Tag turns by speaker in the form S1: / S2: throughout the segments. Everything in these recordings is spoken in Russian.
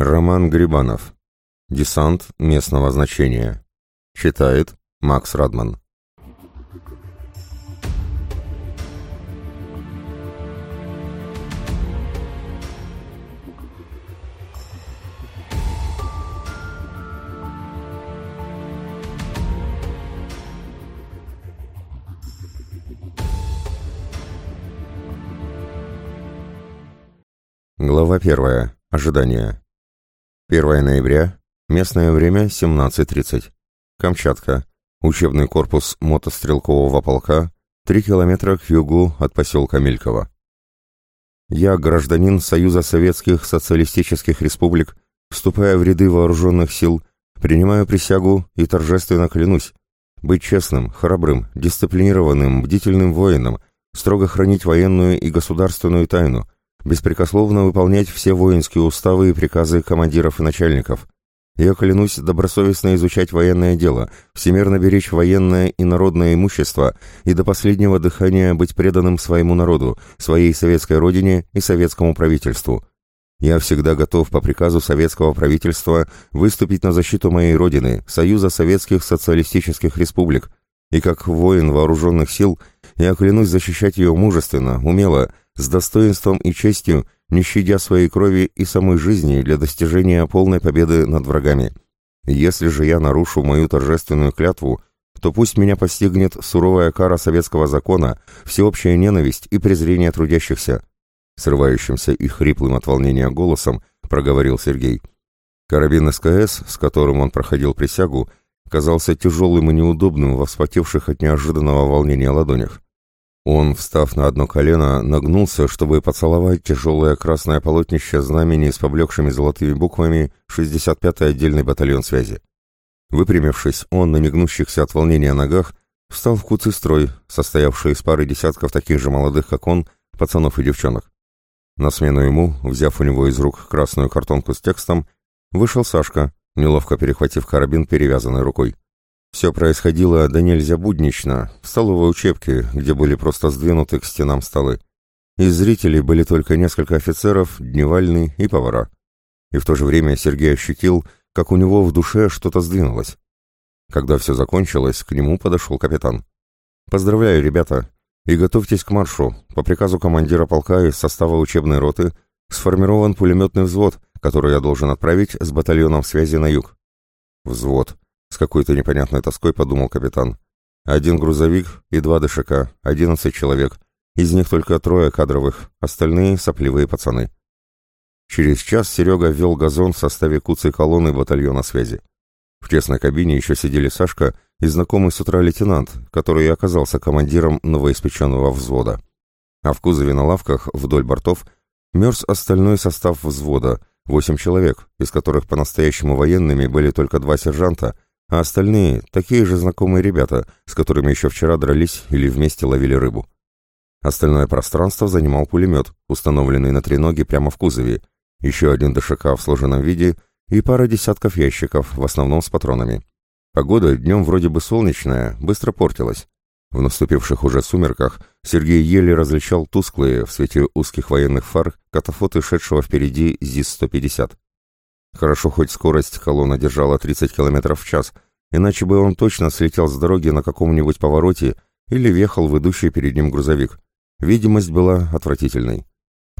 S1: Роман Грибанов. Десант местного значения. Читает Макс Радман. Глава первая. Ожидание. 1 ноября. Местное время 17.30. Камчатка. Учебный корпус мотострелкового полка. 3 километра к югу от поселка Мельково. Я, гражданин Союза Советских Социалистических Республик, вступая в ряды вооруженных сил, принимаю присягу и торжественно клянусь быть честным, храбрым, дисциплинированным, бдительным воином, строго хранить военную и государственную тайну – беспрекословно выполнять все воинские уставы и приказы командиров и начальников. Я клянусь добросовестно изучать военное дело, всемерно беречь военное и народное имущество и до последнего дыхания быть преданным своему народу, своей советской родине и советскому правительству. Я всегда готов по приказу советского правительства выступить на защиту моей родины, Союза Советских Социалистических Республик, и как воин вооруженных сил я клянусь защищать ее мужественно, умело, с достоинством и честью, не щадя своей крови и самой жизни для достижения полной победы над врагами. Если же я нарушу мою торжественную клятву, то пусть меня постигнет суровая кара советского закона, всеобщая ненависть и презрение трудящихся. Срывающимся и хриплым от волнения голосом проговорил Сергей. Карабин СКС, с которым он проходил присягу, казался тяжелым и неудобным во вспотевших от неожиданного волнения ладонях. Он, встав на одно колено, нагнулся, чтобы поцеловать тяжелое красное полотнище знамени с поблекшими золотыми буквами 65-й отдельный батальон связи. Выпрямившись, он на негнущихся от волнения ногах встал в куцый строй, состоявший из пары десятков таких же молодых, как он, пацанов и девчонок. На смену ему, взяв у него из рук красную картонку с текстом, вышел Сашка, неловко перехватив карабин перевязанной рукой. Все происходило да нельзя буднично, в столовой учебке, где были просто сдвинуты к стенам столы. Из зрителей были только несколько офицеров, дневальный и повара. И в то же время Сергей ощутил, как у него в душе что-то сдвинулось. Когда все закончилось, к нему подошел капитан. «Поздравляю, ребята, и готовьтесь к маршу. По приказу командира полка из состава учебной роты сформирован пулеметный взвод, который я должен отправить с батальоном связи на юг». «Взвод», с какой-то непонятной тоской подумал капитан. Один грузовик и два ДШК, одиннадцать человек. Из них только трое кадровых, остальные сопливые пацаны. Через час Серега ввел газон в составе куцей колонны батальона связи. В тесной кабине еще сидели Сашка и знакомый с утра лейтенант, который и оказался командиром новоиспеченного взвода. А в кузове на лавках вдоль бортов мерз остальной состав взвода, восемь человек, из которых по-настоящему военными были только два сержанта — а остальные — такие же знакомые ребята, с которыми еще вчера дрались или вместе ловили рыбу. Остальное пространство занимал пулемет, установленный на треноге прямо в кузове, еще один ДШК в сложенном виде и пара десятков ящиков, в основном с патронами. Погода днем вроде бы солнечная, быстро портилась. В наступивших уже сумерках Сергей еле различал тусклые в свете узких военных фар катафоты шедшего впереди ЗИС-150. Хорошо, хоть скорость колонна держала 30 км в час, иначе бы он точно слетел с дороги на каком-нибудь повороте или въехал в идущий перед ним грузовик. Видимость была отвратительной.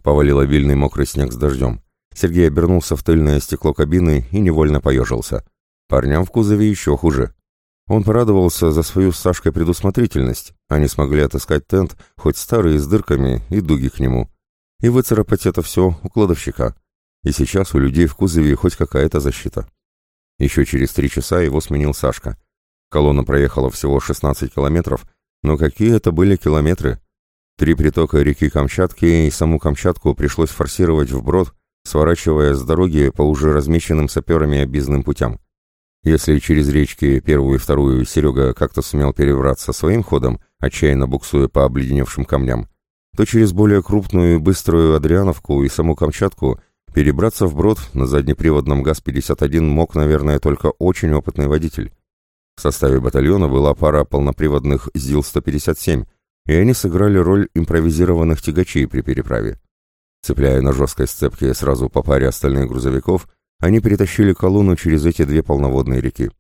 S1: Повалил обильный мокрый снег с дождем. Сергей обернулся в тыльное стекло кабины и невольно поежился. Парням в кузове еще хуже. Он порадовался за свою с Сашкой предусмотрительность. Они смогли отыскать тент, хоть старый с дырками, и дуги к нему. И выцарапать это все у кладовщика и сейчас у людей в кузове хоть какая-то защита. Еще через три часа его сменил Сашка. Колонна проехала всего 16 километров, но какие это были километры? Три притока реки Камчатки и саму Камчатку пришлось форсировать вброд, сворачивая с дороги по уже размеченным саперами объездным путям. Если через речки первую и вторую Серега как-то сумел перебраться своим ходом, отчаянно буксуя по обледеневшим камням, то через более крупную и быструю Адриановку и саму Камчатку Перебраться вброд на заднеприводном ГАЗ-51 мог, наверное, только очень опытный водитель. В составе батальона была пара полноприводных ЗИЛ-157, и они сыграли роль импровизированных тягачей при переправе. Цепляя на жесткой сцепке сразу по паре остальных грузовиков, они перетащили колонну через эти две полноводные реки.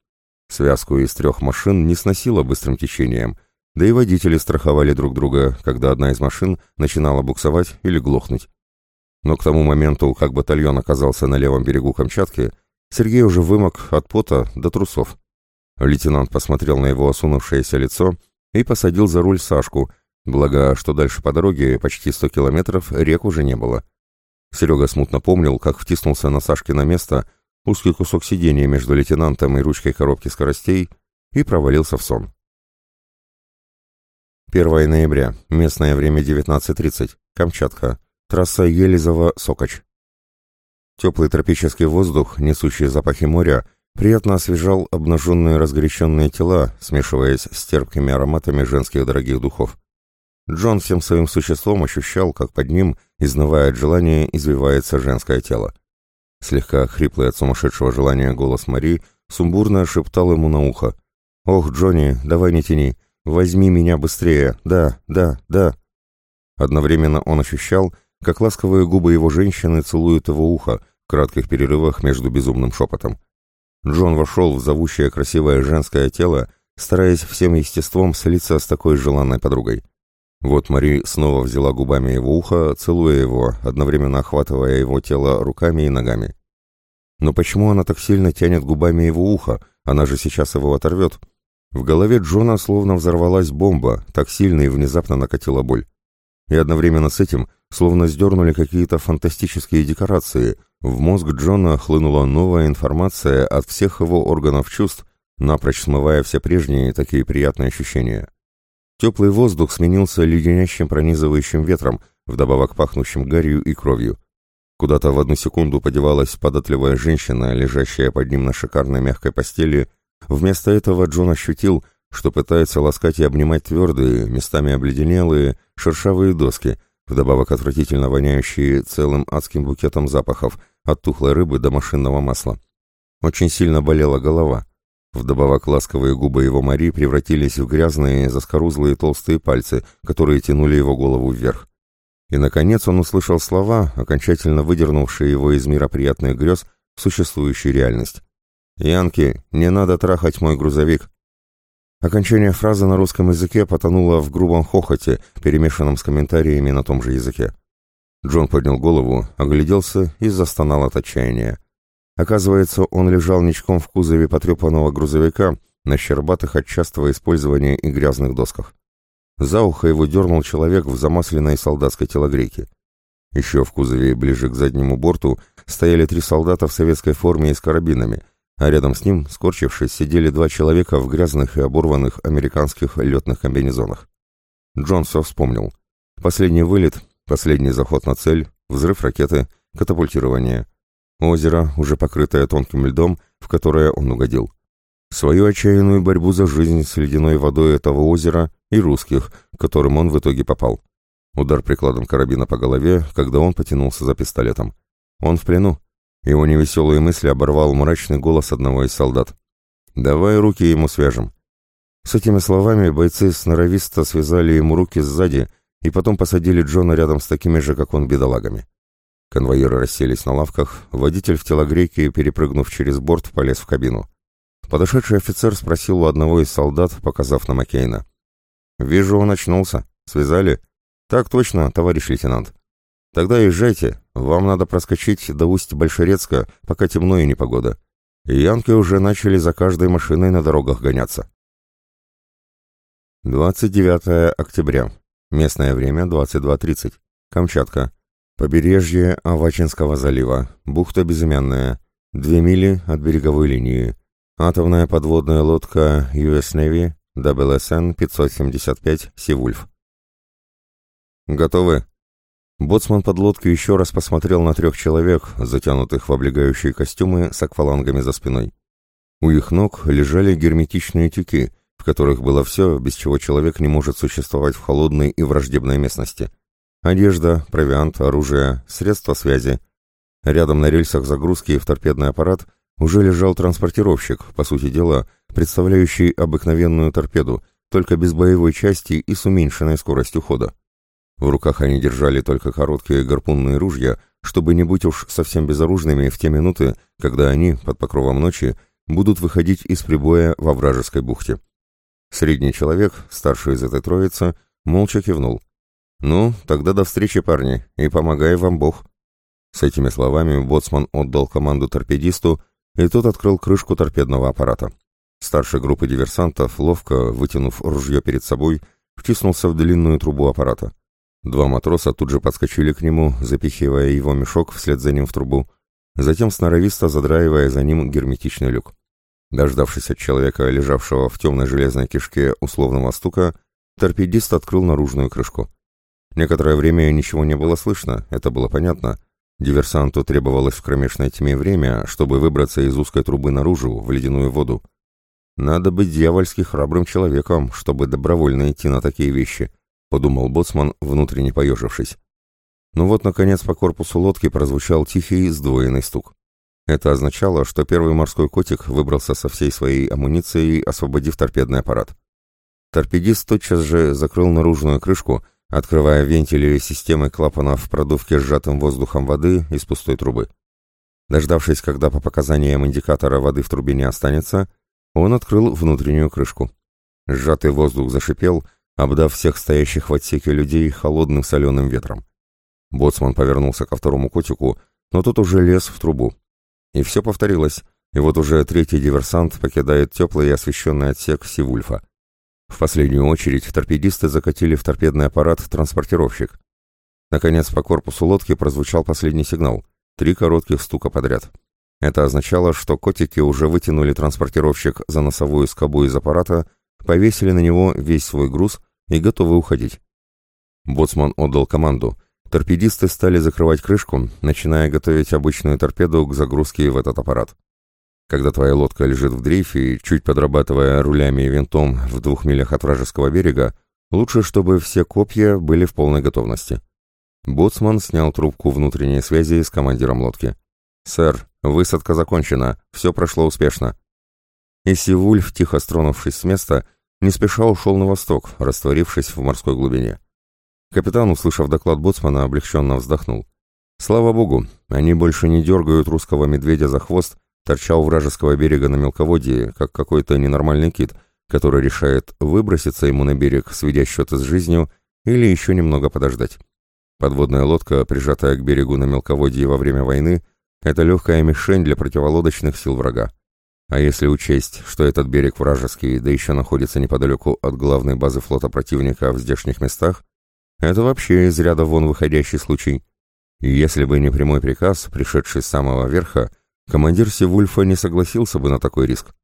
S1: Связку из трех машин не сносило быстрым течением, да и водители страховали друг друга, когда одна из машин начинала буксовать или глохнуть. Но к тому моменту, как батальон оказался на левом берегу Камчатки, Сергей уже вымок от пота до трусов. Лейтенант посмотрел на его осунувшееся лицо и посадил за руль Сашку, благо, что дальше по дороге, почти сто километров, рек уже не было. Серега смутно помнил, как втиснулся на Сашкино место, узкий кусок сидения между лейтенантом и ручкой коробки скоростей, и провалился в сон. 1 ноября, местное время 19.30, Камчатка, трасса Елизово-Сокоч. Теплый тропический воздух, несущий запахи моря, приятно освежал обнаженные разгоряченные тела, смешиваясь с терпкими ароматами женских дорогих духов. Джон всем своим существом ощущал, как под ним, изнывая от желания, извивается женское тело. Слегка хриплый от сумасшедшего желания голос Мари сумбурно шептал ему на ухо. «Ох, Джонни, давай не тяни, возьми меня быстрее, да, да, да». Одновременно он ощущал, как ласковые губы его женщины целуют его ухо в кратких перерывах между безумным шепотом. Джон вошел в зовущее красивое женское тело, стараясь всем естеством слиться с такой желанной подругой. Вот Мари снова взяла губами его ухо, целуя его, одновременно охватывая его тело руками и ногами. Но почему она так сильно тянет губами его ухо? Она же сейчас его оторвет. В голове Джона словно взорвалась бомба, так сильно и внезапно накатила боль. И одновременно с этим словно сдернули какие-то фантастические декорации. В мозг Джона хлынула новая информация от всех его органов чувств, напрочь смывая все прежние такие приятные ощущения. Теплый воздух сменился леденящим пронизывающим ветром, вдобавок пахнущим гарью и кровью. Куда-то в одну секунду подевалась податливая женщина, лежащая под ним на шикарной мягкой постели. Вместо этого Джон ощутил, что пытается ласкать и обнимать твердые, местами обледенелые, шершавые доски, вдобавок отвратительно воняющие целым адским букетом запахов, от тухлой рыбы до машинного масла. Очень сильно болела голова. Вдобавок ласковые губы его Мари превратились в грязные, заскорузлые толстые пальцы, которые тянули его голову вверх. И, наконец, он услышал слова, окончательно выдернувшие его из мира приятных грез в существующую реальность. «Янки, не надо трахать мой грузовик!» Окончание фразы на русском языке потонуло в грубом хохоте, перемешанном с комментариями на том же языке. Джон поднял голову, огляделся и застонал от отчаяния. Оказывается, он лежал ничком в кузове потрепанного грузовика на щербатых от частого использования и грязных досках. За ухо его дернул человек в замасленной солдатской телогрейке. Еще в кузове, ближе к заднему борту, стояли три солдата в советской форме и с карабинами, а рядом с ним, скорчившись, сидели два человека в грязных и оборванных американских летных комбинезонах. Джон все вспомнил. Последний вылет, последний заход на цель, взрыв ракеты, катапультирование — Озеро, уже покрытое тонким льдом, в которое он угодил. Свою отчаянную борьбу за жизнь с ледяной водой этого озера и русских, к которым он в итоге попал. Удар прикладом карабина по голове, когда он потянулся за пистолетом. Он в плену. Его невеселые мысли оборвал мрачный голос одного из солдат. «Давай руки ему свяжем». С этими словами бойцы сноровисто связали ему руки сзади и потом посадили Джона рядом с такими же, как он, бедолагами. Конвоиры расселись на лавках, водитель в телогрейке, перепрыгнув через борт, полез в кабину. Подошедший офицер спросил у одного из солдат, показав на Маккейна. «Вижу, он очнулся. Связали?» «Так точно, товарищ лейтенант». «Тогда езжайте. Вам надо проскочить до устья Большерецка, пока темно и непогода. янки уже начали за каждой машиной на дорогах гоняться». 29 октября. Местное время 22.30. Камчатка. Побережье Авачинского залива, бухта Безымянная, две мили от береговой линии. Атомная подводная лодка US Navy WSN 575 Сивульф. Готовы? Боцман подлодки еще раз посмотрел на трех человек, затянутых в облегающие костюмы с аквалангами за спиной. У их ног лежали герметичные тюки, в которых было все, без чего человек не может существовать в холодной и враждебной местности. Одежда, провиант, оружие, средства связи. Рядом на рельсах загрузки в торпедный аппарат уже лежал транспортировщик, по сути дела, представляющий обыкновенную торпеду, только без боевой части и с уменьшенной скоростью хода. В руках они держали только короткие гарпунные ружья, чтобы не быть уж совсем безоружными в те минуты, когда они, под покровом ночи, будут выходить из прибоя во вражеской бухте. Средний человек, старший из этой троицы, молча кивнул. «Ну, тогда до встречи, парни, и помогай вам Бог». С этими словами боцман отдал команду торпедисту, и тот открыл крышку торпедного аппарата. Старший группы диверсантов, ловко вытянув ружье перед собой, втиснулся в длинную трубу аппарата. Два матроса тут же подскочили к нему, запихивая его мешок вслед за ним в трубу, затем сноровисто задраивая за ним герметичный люк. Дождавшись от человека, лежавшего в темной железной кишке условного стука, торпедист открыл наружную крышку. Некоторое время ничего не было слышно, это было понятно. Диверсанту требовалось в кромешной тьме время, чтобы выбраться из узкой трубы наружу, в ледяную воду. Надо быть дьявольски храбрым человеком, чтобы добровольно идти на такие вещи, подумал боцман, внутренне поежившись. Ну вот, наконец, по корпусу лодки прозвучал тихий сдвоенный стук. Это означало, что первый морской котик выбрался со всей своей амуницией, освободив торпедный аппарат. Торпедист тотчас же закрыл наружную крышку, открывая вентили системы клапанов продувки сжатым воздухом воды из пустой трубы. Дождавшись, когда по показаниям индикатора воды в трубе не останется, он открыл внутреннюю крышку. Сжатый воздух зашипел, обдав всех стоящих в отсеке людей холодным соленым ветром. Боцман повернулся ко второму котику, но тот уже лез в трубу. И все повторилось, и вот уже третий диверсант покидает теплый и освещенный отсек Сивульфа. В последнюю очередь торпедисты закатили в торпедный аппарат транспортировщик. Наконец по корпусу лодки прозвучал последний сигнал. Три коротких стука подряд. Это означало, что котики уже вытянули транспортировщик за носовую скобу из аппарата, повесили на него весь свой груз и готовы уходить. Боцман отдал команду. Торпедисты стали закрывать крышку, начиная готовить обычную торпеду к загрузке в этот аппарат. Когда твоя лодка лежит в дрейфе, чуть подрабатывая рулями и винтом в двух милях от вражеского берега, лучше, чтобы все копья были в полной готовности. Боцман снял трубку внутренней связи с командиром лодки. «Сэр, высадка закончена, все прошло успешно». И Сивульф, тихо стронувшись с места, не спеша ушел на восток, растворившись в морской глубине. Капитан, услышав доклад боцмана, облегченно вздохнул. Слава богу, они больше не дергают русского медведя за хвост, торчал вражеского берега на мелководье, как какой-то ненормальный кит, который решает выброситься ему на берег, сведя счеты с жизнью, или еще немного подождать. Подводная лодка, прижатая к берегу на мелководье во время войны, это легкая мишень для противолодочных сил врага. А если учесть, что этот берег вражеский, да еще находится неподалеку от главной базы флота противника в здешних местах, это вообще из ряда вон выходящий случай. И если бы не прямой приказ, пришедший с самого верха, командир Севульфа не согласился бы на такой риск.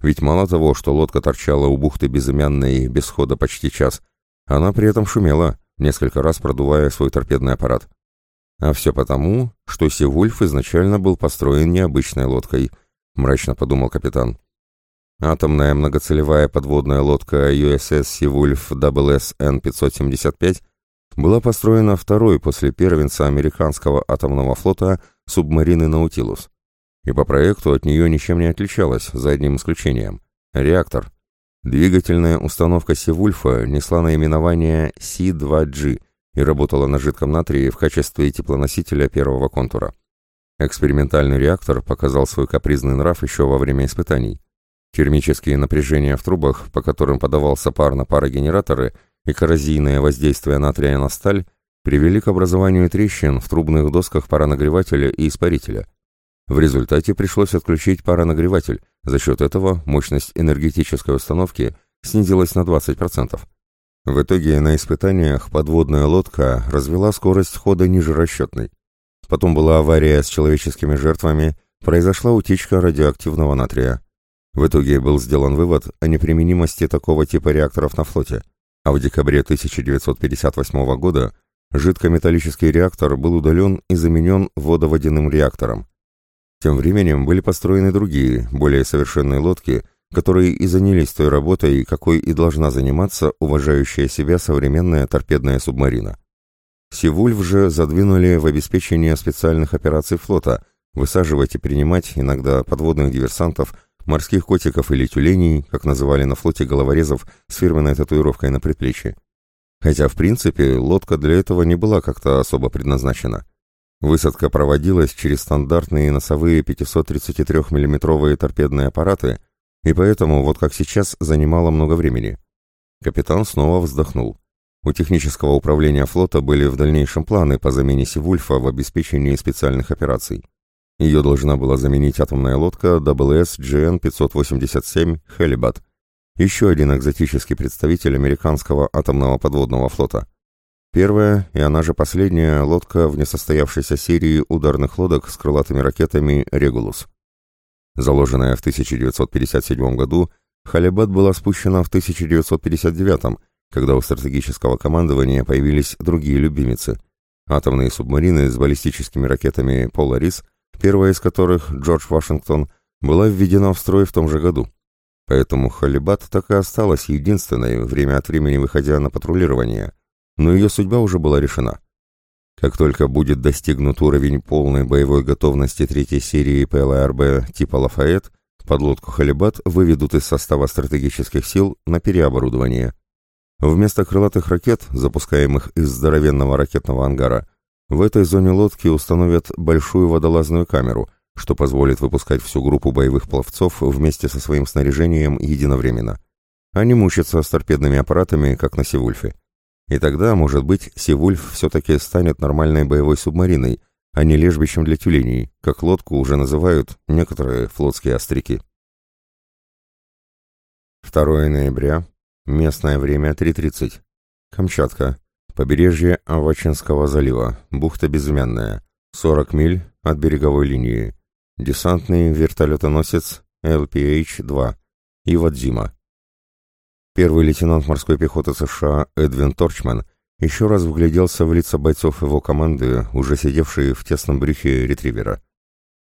S1: Ведь мало того, что лодка торчала у бухты безымянной без хода почти час, она при этом шумела, несколько раз продувая свой торпедный аппарат. А все потому, что Севульф изначально был построен необычной лодкой, мрачно подумал капитан. Атомная многоцелевая подводная лодка USS Севульф WSN-575 была построена второй после первенца американского атомного флота субмарины «Наутилус» и по проекту от нее ничем не отличалась, за одним исключением. Реактор. Двигательная установка Севульфа несла наименование Си-2G и работала на жидком натрии в качестве теплоносителя первого контура. Экспериментальный реактор показал свой капризный нрав еще во время испытаний. Термические напряжения в трубах, по которым подавался пар на парогенераторы, и коррозийное воздействие натрия на сталь привели к образованию трещин в трубных досках паронагревателя и испарителя – в результате пришлось отключить паронагреватель, за счет этого мощность энергетической установки снизилась на 20%. В итоге на испытаниях подводная лодка развела скорость хода ниже расчетной. Потом была авария с человеческими жертвами, произошла утечка радиоактивного натрия. В итоге был сделан вывод о неприменимости такого типа реакторов на флоте, а в декабре 1958 года жидкометаллический реактор был удален и заменен водоводяным реактором. Тем временем были построены другие, более совершенные лодки, которые и занялись той работой, какой и должна заниматься уважающая себя современная торпедная субмарина. Сивульф же задвинули в обеспечение специальных операций флота, высаживать и принимать иногда подводных диверсантов, морских котиков или тюленей, как называли на флоте головорезов с фирменной татуировкой на предплечье. Хотя, в принципе, лодка для этого не была как-то особо предназначена. Высадка проводилась через стандартные носовые 533 миллиметровые торпедные аппараты, и поэтому, вот как сейчас, занимала много времени. Капитан снова вздохнул. У технического управления флота были в дальнейшем планы по замене Сивульфа в обеспечении специальных операций. Ее должна была заменить атомная лодка WS GN-587 «Хелибат», еще один экзотический представитель американского атомного подводного флота. Первая, и она же последняя, лодка в несостоявшейся серии ударных лодок с крылатыми ракетами «Регулус». Заложенная в 1957 году, «Халибат» была спущена в 1959 когда у стратегического командования появились другие любимицы – атомные субмарины с баллистическими ракетами «Поларис», первая из которых, Джордж Вашингтон, была введена в строй в том же году. Поэтому «Халибат» так и осталась единственной, время от времени выходя на патрулирование, но ее судьба уже была решена. Как только будет достигнут уровень полной боевой готовности третьей серии ПЛРБ типа «Лафайет», подлодку «Халибат» выведут из состава стратегических сил на переоборудование. Вместо крылатых ракет, запускаемых из здоровенного ракетного ангара, в этой зоне лодки установят большую водолазную камеру, что позволит выпускать всю группу боевых пловцов вместе со своим снаряжением единовременно. Они мучатся с торпедными аппаратами, как на Севульфе. И тогда, может быть, Севульф все-таки станет нормальной боевой субмариной, а не лежбищем для тюленей, как лодку уже называют некоторые флотские остряки. 2 ноября. Местное время 3.30. Камчатка. Побережье Авачинского залива, бухта Безымянная, 40 миль от береговой линии. Десантный вертолетоносец LPH-2, Ивадзима. Первый лейтенант морской пехоты США Эдвин Торчман еще раз вгляделся в лица бойцов его команды, уже сидевшие в тесном брюхе ретривера.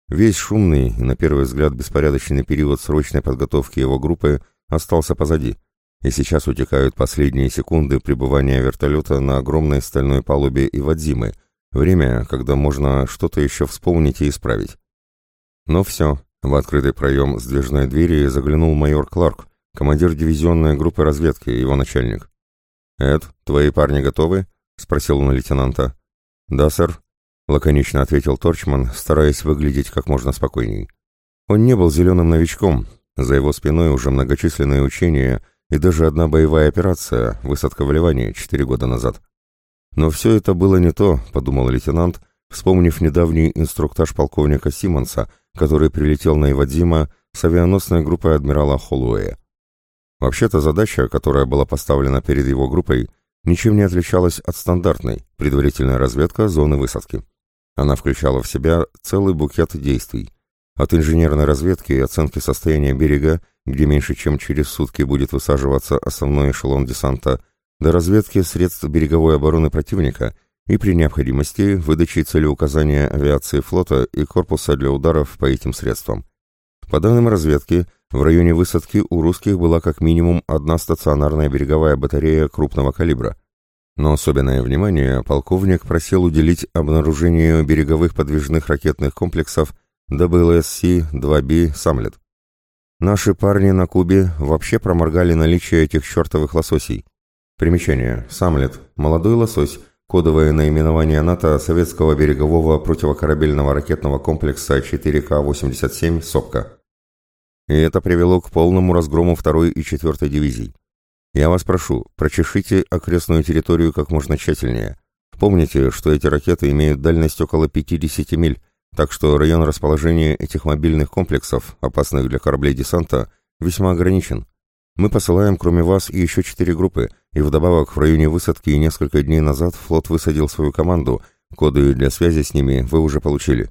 S1: Весь шумный и, на первый взгляд, беспорядочный период срочной подготовки его группы остался позади – и сейчас утекают последние секунды пребывания вертолета на огромной стальной палубе Ивадзимы, время, когда можно что-то еще вспомнить и исправить. Но все, в открытый проем сдвижной двери заглянул майор Кларк, командир дивизионной группы разведки, его начальник. «Эд, твои парни готовы?» — спросил он лейтенанта. «Да, сэр», — лаконично ответил Торчман, стараясь выглядеть как можно спокойней. Он не был зеленым новичком, за его спиной уже многочисленные учения — и даже одна боевая операция, высадка в Ливане, четыре года назад. Но все это было не то, подумал лейтенант, вспомнив недавний инструктаж полковника Симмонса, который прилетел на Ивадзима с авианосной группой адмирала Холлуэя. Вообще-то задача, которая была поставлена перед его группой, ничем не отличалась от стандартной предварительная разведка зоны высадки. Она включала в себя целый букет действий. От инженерной разведки и оценки состояния берега где меньше чем через сутки будет высаживаться основной эшелон десанта, до разведки средств береговой обороны противника и при необходимости выдачи целеуказания авиации флота и корпуса для ударов по этим средствам. По данным разведки, в районе высадки у русских была как минимум одна стационарная береговая батарея крупного калибра. Но особенное внимание полковник просил уделить обнаружению береговых подвижных ракетных комплексов WLSC-2B «Самлет». Наши парни на Кубе вообще проморгали наличие этих чертовых лососей. Примечание. Самлет. Молодой лосось. Кодовое наименование НАТО советского берегового противокорабельного ракетного комплекса 4К-87 «Сопка». И это привело к полному разгрому 2 и 4 дивизий. Я вас прошу, прочешите окрестную территорию как можно тщательнее. Помните, что эти ракеты имеют дальность около 50 миль, так что район расположения этих мобильных комплексов, опасных для кораблей десанта, весьма ограничен. Мы посылаем, кроме вас, еще четыре группы, и вдобавок в районе высадки несколько дней назад флот высадил свою команду, коды для связи с ними вы уже получили.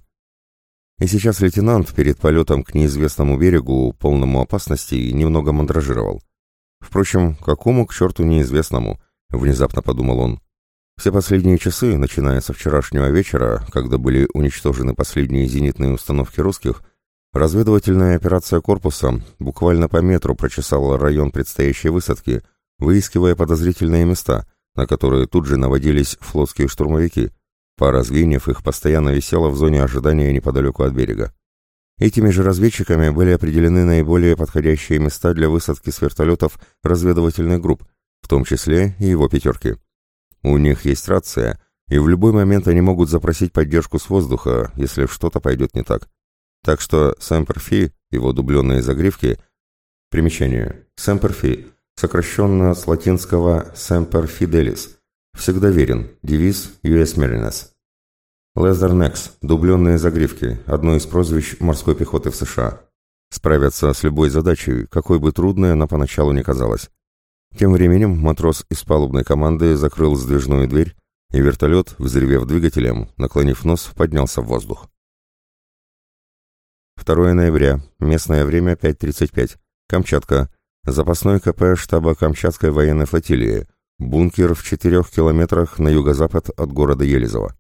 S1: И сейчас лейтенант перед полетом к неизвестному берегу, полному опасности, немного мандражировал. Впрочем, какому к черту неизвестному, внезапно подумал он. Все последние часы, начиная со вчерашнего вечера, когда были уничтожены последние зенитные установки русских, разведывательная операция корпуса буквально по метру прочесала район предстоящей высадки, выискивая подозрительные места, на которые тут же наводились флотские штурмовики. Пара звеньев их постоянно висела в зоне ожидания неподалеку от берега. Этими же разведчиками были определены наиболее подходящие места для высадки с вертолетов разведывательных групп, в том числе и его пятерки. У них есть рация, и в любой момент они могут запросить поддержку с воздуха, если что-то пойдет не так. Так что Сэмперфи, его дубленные загривки... Примечание. Сэмперфи, сокращенно с латинского Semper Fidelis, всегда верен, девиз US Mariners. Leathernex, дубленные загривки, одно из прозвищ морской пехоты в США. Справятся с любой задачей, какой бы трудной она поначалу не казалась. Тем временем матрос из палубной команды закрыл сдвижную дверь, и вертолет, взревев двигателем, наклонив нос, поднялся в воздух. 2 ноября, местное время 5.35, Камчатка, запасной КП штаба Камчатской военной флотилии, бункер в 4 километрах на юго-запад от города Елизово.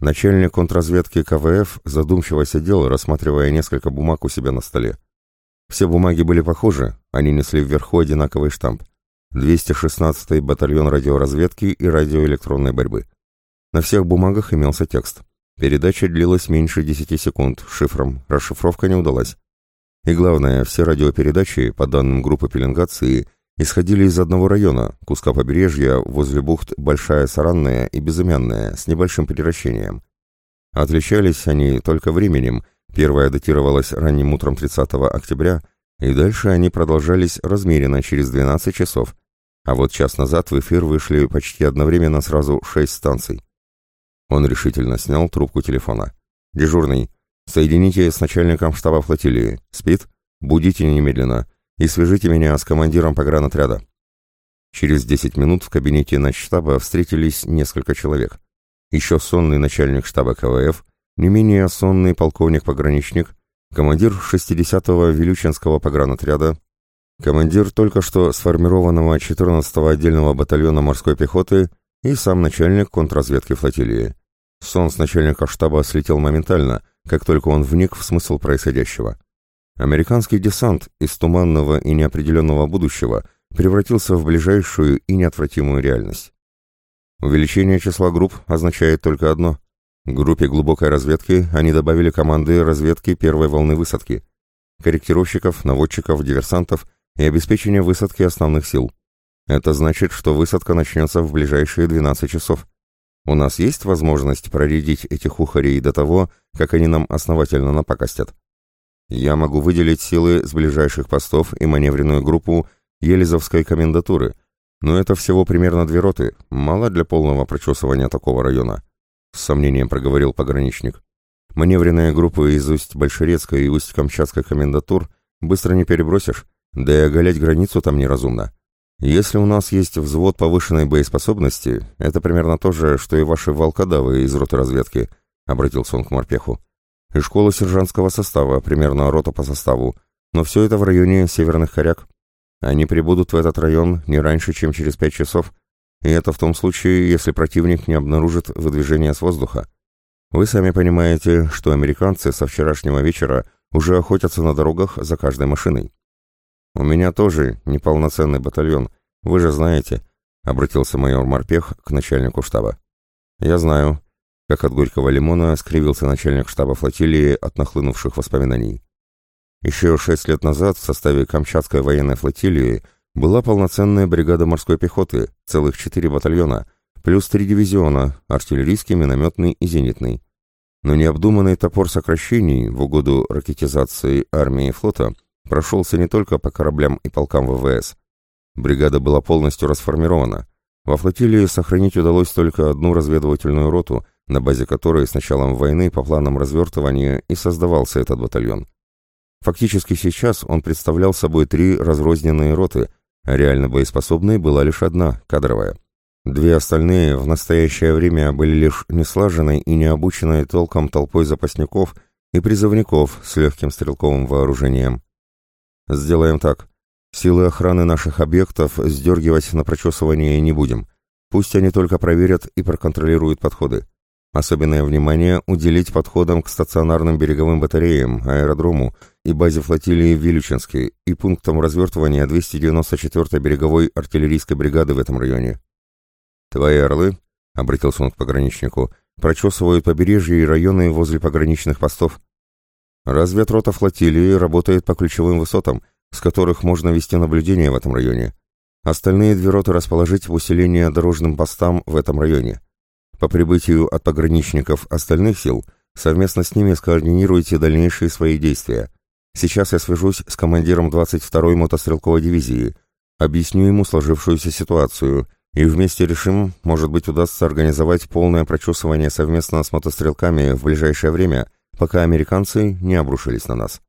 S1: Начальник контрразведки КВФ задумчиво сидел, рассматривая несколько бумаг у себя на столе. Все бумаги были похожи, они несли вверху одинаковый штамп. 216-й батальон радиоразведки и радиоэлектронной борьбы. На всех бумагах имелся текст. Передача длилась меньше 10 секунд, шифром, расшифровка не удалась. И главное, все радиопередачи, по данным группы пеленгации, исходили из одного района, куска побережья возле бухт Большая Саранная и Безымянная, с небольшим превращением. Отличались они только временем, первая датировалась ранним утром 30 октября, и дальше они продолжались размеренно через 12 часов, а вот час назад в эфир вышли почти одновременно сразу шесть станций. Он решительно снял трубку телефона. «Дежурный, соедините с начальником штаба флотилии. Спит? Будите немедленно и свяжите меня с командиром погранотряда». Через 10 минут в кабинете начштаба встретились несколько человек. Еще сонный начальник штаба КВФ, не менее сонный полковник-пограничник, командир 60-го Вилючинского погранотряда, командир только что сформированного 14-го отдельного батальона морской пехоты и сам начальник контрразведки флотилии. Сон с начальника штаба слетел моментально, как только он вник в смысл происходящего. Американский десант из туманного и неопределенного будущего превратился в ближайшую и неотвратимую реальность. Увеличение числа групп означает только одно. Группе глубокой разведки они добавили команды разведки первой волны высадки, корректировщиков, наводчиков, диверсантов и обеспечение высадки основных сил. Это значит, что высадка начнется в ближайшие 12 часов. У нас есть возможность проредить этих ухарей до того, как они нам основательно напакостят. Я могу выделить силы с ближайших постов и маневренную группу Елизовской комендатуры, но это всего примерно две роты, мало для полного прочесывания такого района. С сомнением проговорил пограничник. Маневренные группы из Усть-Большерецкой и Усть-Камчатской комендатур быстро не перебросишь, да и оголять границу там неразумно. Если у нас есть взвод повышенной боеспособности, это примерно то же, что и ваши волкодавы из роты разведки, обратился он к морпеху. И школа сержантского состава, примерно рота по составу, но все это в районе Северных Хоряк. Они прибудут в этот район не раньше, чем через пять часов, и это в том случае, если противник не обнаружит выдвижение с воздуха. Вы сами понимаете, что американцы со вчерашнего вечера уже охотятся на дорогах за каждой машиной. «У меня тоже неполноценный батальон, вы же знаете», — обратился майор Морпех к начальнику штаба. «Я знаю», — как от горького лимона скривился начальник штаба флотилии от нахлынувших воспоминаний. Еще шесть лет назад в составе Камчатской военной флотилии была полноценная бригада морской пехоты, целых четыре батальона, плюс три дивизиона, артиллерийский, минометный и зенитный. Но необдуманный топор сокращений в угоду ракетизации армии и флота прошелся не только по кораблям и полкам ВВС. Бригада была полностью расформирована. Во флотилии сохранить удалось только одну разведывательную роту, на базе которой с началом войны по планам развертывания и создавался этот батальон. Фактически сейчас он представлял собой три разрозненные роты, реально боеспособной была лишь одна, кадровая. Две остальные в настоящее время были лишь неслаженной и необученной толком толпой запасников и призывников с легким стрелковым вооружением. Сделаем так. Силы охраны наших объектов сдергивать на прочесывание не будем. Пусть они только проверят и проконтролируют подходы. Особенное внимание уделить подходам к стационарным береговым батареям, аэродрому и базе флотилии в Вилючинске и пунктам развертывания 294-й береговой артиллерийской бригады в этом районе. «Твои орлы», — обратился он к пограничнику, — «прочесывают побережье и районы возле пограничных постов. Разведрота флотилии работает по ключевым высотам, с которых можно вести наблюдение в этом районе. Остальные две роты расположить в усиление дорожным постам в этом районе. По прибытию от пограничников остальных сил совместно с ними скоординируйте дальнейшие свои действия. Сейчас я свяжусь с командиром 22-й мотострелковой дивизии, объясню ему сложившуюся ситуацию и вместе решим, может быть, удастся организовать полное прочесывание совместно с мотострелками в ближайшее время, пока американцы не обрушились на нас.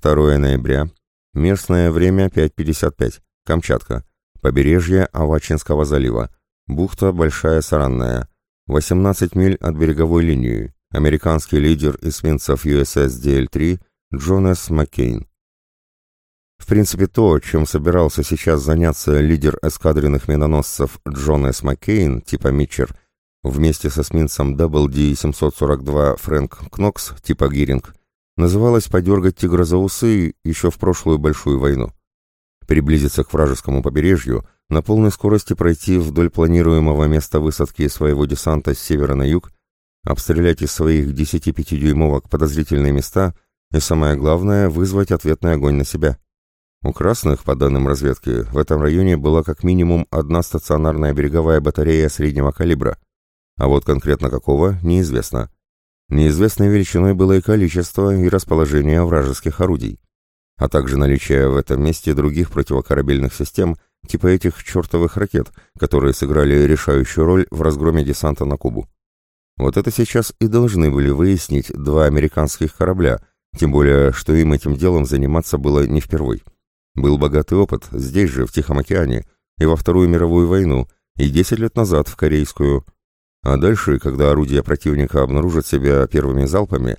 S1: 2 ноября. Местное время 5.55. Камчатка. Побережье Авачинского залива. Бухта Большая Саранная. 18 миль от береговой линии. Американский лидер эсминцев USS DL-3 Джонас Маккейн. В принципе, то, чем собирался сейчас заняться лидер эскадренных миноносцев Джон С. Маккейн, типа Митчер, вместе с эсминцем WD-742 Фрэнк Кнокс, типа Гиринг, называлось «подергать тигра за усы» еще в прошлую большую войну. Приблизиться к вражескому побережью, на полной скорости пройти вдоль планируемого места высадки своего десанта с севера на юг, обстрелять из своих 10-5-дюймовок подозрительные места и, самое главное, вызвать ответный огонь на себя. У красных, по данным разведки, в этом районе была как минимум одна стационарная береговая батарея среднего калибра, а вот конкретно какого – неизвестно. Неизвестной величиной было и количество, и расположение вражеских орудий, а также наличие в этом месте других противокорабельных систем, типа этих чертовых ракет, которые сыграли решающую роль в разгроме десанта на Кубу. Вот это сейчас и должны были выяснить два американских корабля, тем более, что им этим делом заниматься было не впервой. Был богатый опыт здесь же, в Тихом океане, и во Вторую мировую войну, и 10 лет назад в Корейскую. А дальше, когда орудия противника обнаружат себя первыми залпами,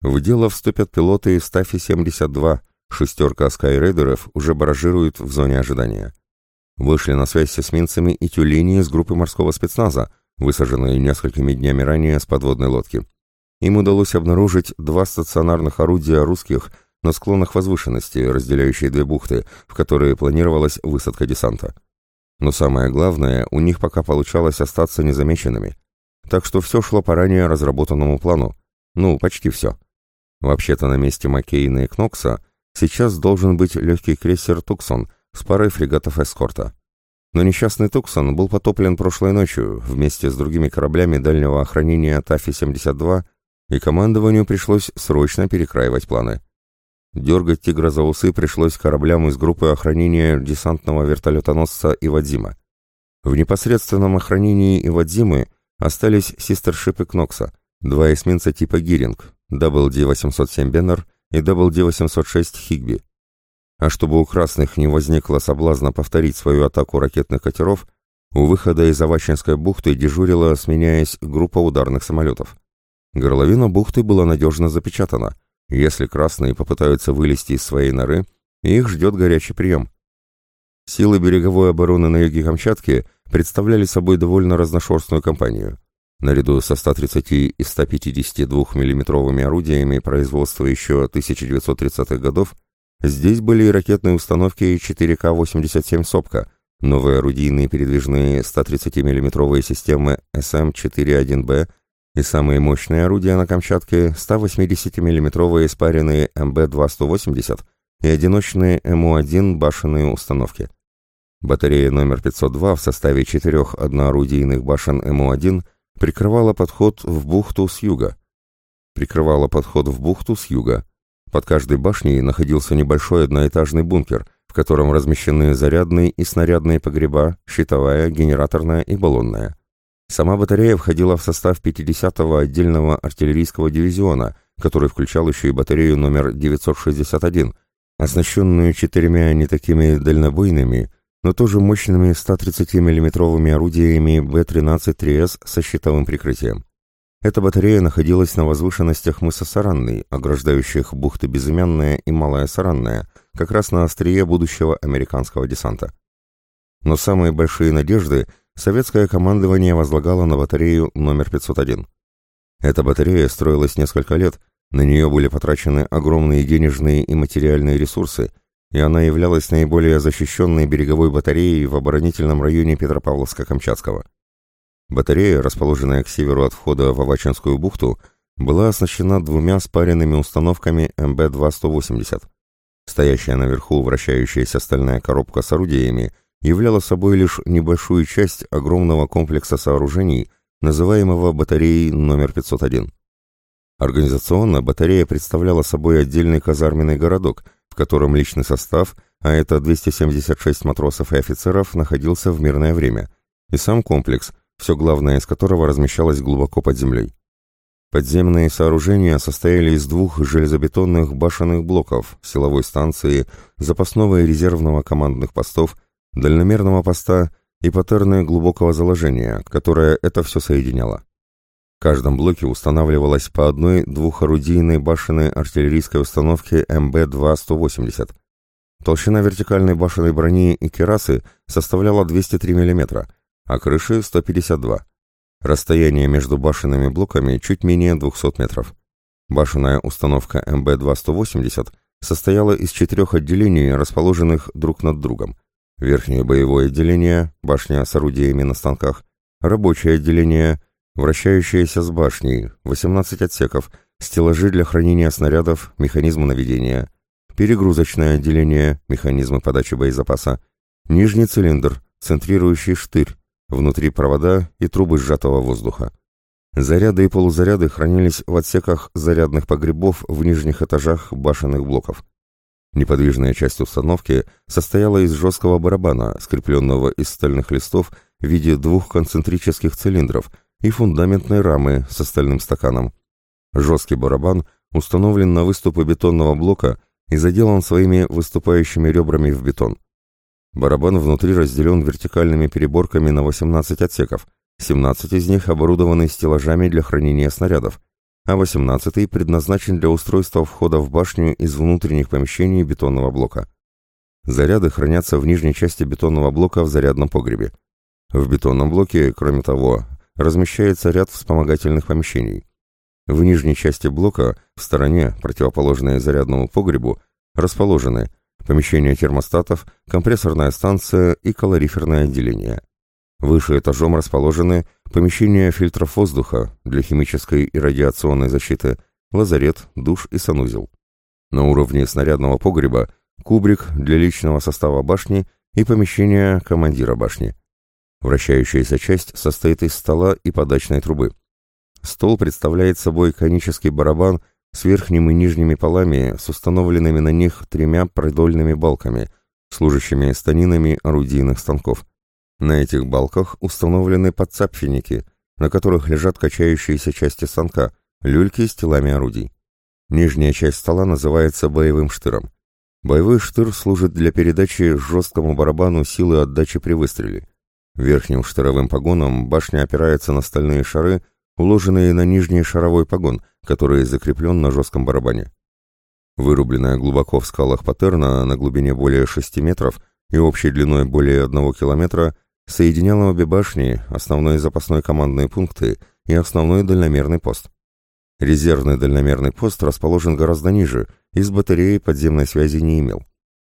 S1: в дело вступят пилоты Стафи-72, шестерка скайрейдеров уже баражирует в зоне ожидания. Вышли на связь с эсминцами и тюлени из группы морского спецназа, высаженные несколькими днями ранее с подводной лодки. Им удалось обнаружить два стационарных орудия русских на склонах возвышенности, разделяющей две бухты, в которые планировалась высадка десанта. Но самое главное, у них пока получалось остаться незамеченными. Так что все шло по ранее разработанному плану. Ну, почти все. Вообще-то на месте Маккейна и Кнокса сейчас должен быть легкий крейсер «Туксон» с парой фрегатов эскорта. Но несчастный «Туксон» был потоплен прошлой ночью вместе с другими кораблями дальнего охранения ТАФИ-72, и командованию пришлось срочно перекраивать планы. Дергать «Тигра» за усы пришлось кораблям из группы охранения десантного вертолетоносца «Ивадзима». В непосредственном охранении «Ивадзимы» остались систершипы «Кнокса», два эсминца типа «Гиринг», WD-807 «Беннер» и WD-806 «Хигби». А чтобы у красных не возникло соблазна повторить свою атаку ракетных катеров, у выхода из Авачинской бухты дежурила, сменяясь, группа ударных самолетов. Горловина бухты была надежно запечатана – если красные попытаются вылезти из своей норы, их ждет горячий прием. Силы береговой обороны на юге Камчатки представляли собой довольно разношерстную компанию. Наряду со 130 и 152 миллиметровыми орудиями производства еще 1930-х годов, здесь были и ракетные установки 4К-87 «Сопка», новые орудийные передвижные 130 миллиметровые системы СМ-41Б и самые мощные орудия на Камчатке 180 миллиметровые спаренные МБ-2-180 и одиночные МУ-1 башенные установки. Батарея номер 502 в составе четырех одноорудийных башен МУ-1 прикрывала подход в бухту с юга. Прикрывала подход в бухту с юга. Под каждой башней находился небольшой одноэтажный бункер, в котором размещены зарядные и снарядные погреба, щитовая, генераторная и баллонная. Сама батарея входила в состав 50-го отдельного артиллерийского дивизиона, который включал еще и батарею номер 961, оснащенную четырьмя не такими дальнобойными, но тоже мощными 130 миллиметровыми орудиями Б-13-3С со щитовым прикрытием. Эта батарея находилась на возвышенностях мыса Саранный, ограждающих бухты Безымянная и Малая Саранная, как раз на острие будущего американского десанта. Но самые большие надежды – советское командование возлагало на батарею номер 501. Эта батарея строилась несколько лет, на нее были потрачены огромные денежные и материальные ресурсы, и она являлась наиболее защищенной береговой батареей в оборонительном районе Петропавловска-Камчатского. Батарея, расположенная к северу от входа в Авачинскую бухту, была оснащена двумя спаренными установками МБ-2-180. Стоящая наверху вращающаяся стальная коробка с орудиями являла собой лишь небольшую часть огромного комплекса сооружений, называемого батареей номер 501. Организационно батарея представляла собой отдельный казарменный городок, в котором личный состав, а это 276 матросов и офицеров, находился в мирное время, и сам комплекс, все главное из которого размещалось глубоко под землей. Подземные сооружения состояли из двух железобетонных башенных блоков, силовой станции, запасного и резервного командных постов, дальномерного поста и паттерны глубокого заложения, которое это все соединяло. В каждом блоке устанавливалась по одной двухорудийной башенной артиллерийской установке МБ-2-180. Толщина вертикальной башенной брони и керасы составляла 203 мм, а крыши 152 Расстояние между башенными блоками чуть менее 200 метров. Башенная установка МБ-2-180 состояла из четырех отделений, расположенных друг над другом. Верхнее боевое отделение, башня с орудиями на станках, рабочее отделение, вращающееся с башней, 18 отсеков, стеллажи для хранения снарядов, механизмы наведения, перегрузочное отделение, механизмы подачи боезапаса, нижний цилиндр, центрирующий штырь, внутри провода и трубы сжатого воздуха. Заряды и полузаряды хранились в отсеках зарядных погребов в нижних этажах башенных блоков. Неподвижная часть установки состояла из жесткого барабана, скрепленного из стальных листов в виде двух концентрических цилиндров и фундаментной рамы с стальным стаканом. Жесткий барабан установлен на выступы бетонного блока и заделан своими выступающими ребрами в бетон. Барабан внутри разделен вертикальными переборками на 18 отсеков, 17 из них оборудованы стеллажами для хранения снарядов, а 18 предназначен для устройства входа в башню из внутренних помещений бетонного блока. Заряды хранятся в нижней части бетонного блока в зарядном погребе. В бетонном блоке, кроме того, размещается ряд вспомогательных помещений. В нижней части блока, в стороне, противоположной зарядному погребу, расположены – помещение термостатов, компрессорная станция и калориферное отделение. Выше этажом расположены помещения фильтров воздуха для химической и радиационной защиты, лазарет, душ и санузел. На уровне снарядного погреба кубрик для личного состава башни и помещение командира башни. Вращающаяся часть состоит из стола и подачной трубы. Стол представляет собой конический барабан с верхним и нижними полами с установленными на них тремя продольными балками, служащими станинами орудийных станков. На этих балках установлены подцапфенники, на которых лежат качающиеся части станка, люльки с телами орудий. Нижняя часть стола называется боевым штыром. Боевой штыр служит для передачи жесткому барабану силы отдачи при выстреле. Верхним штыровым погоном башня опирается на стальные шары, уложенные на нижний шаровой погон, который закреплен на жестком барабане. Вырубленная глубоко в скалах паттерна на глубине более 6 метров и общей длиной более 1 километра соединяла обе башни, основной запасной командные пункты и основной дальномерный пост. Резервный дальномерный пост расположен гораздо ниже и с батареей подземной связи не имел.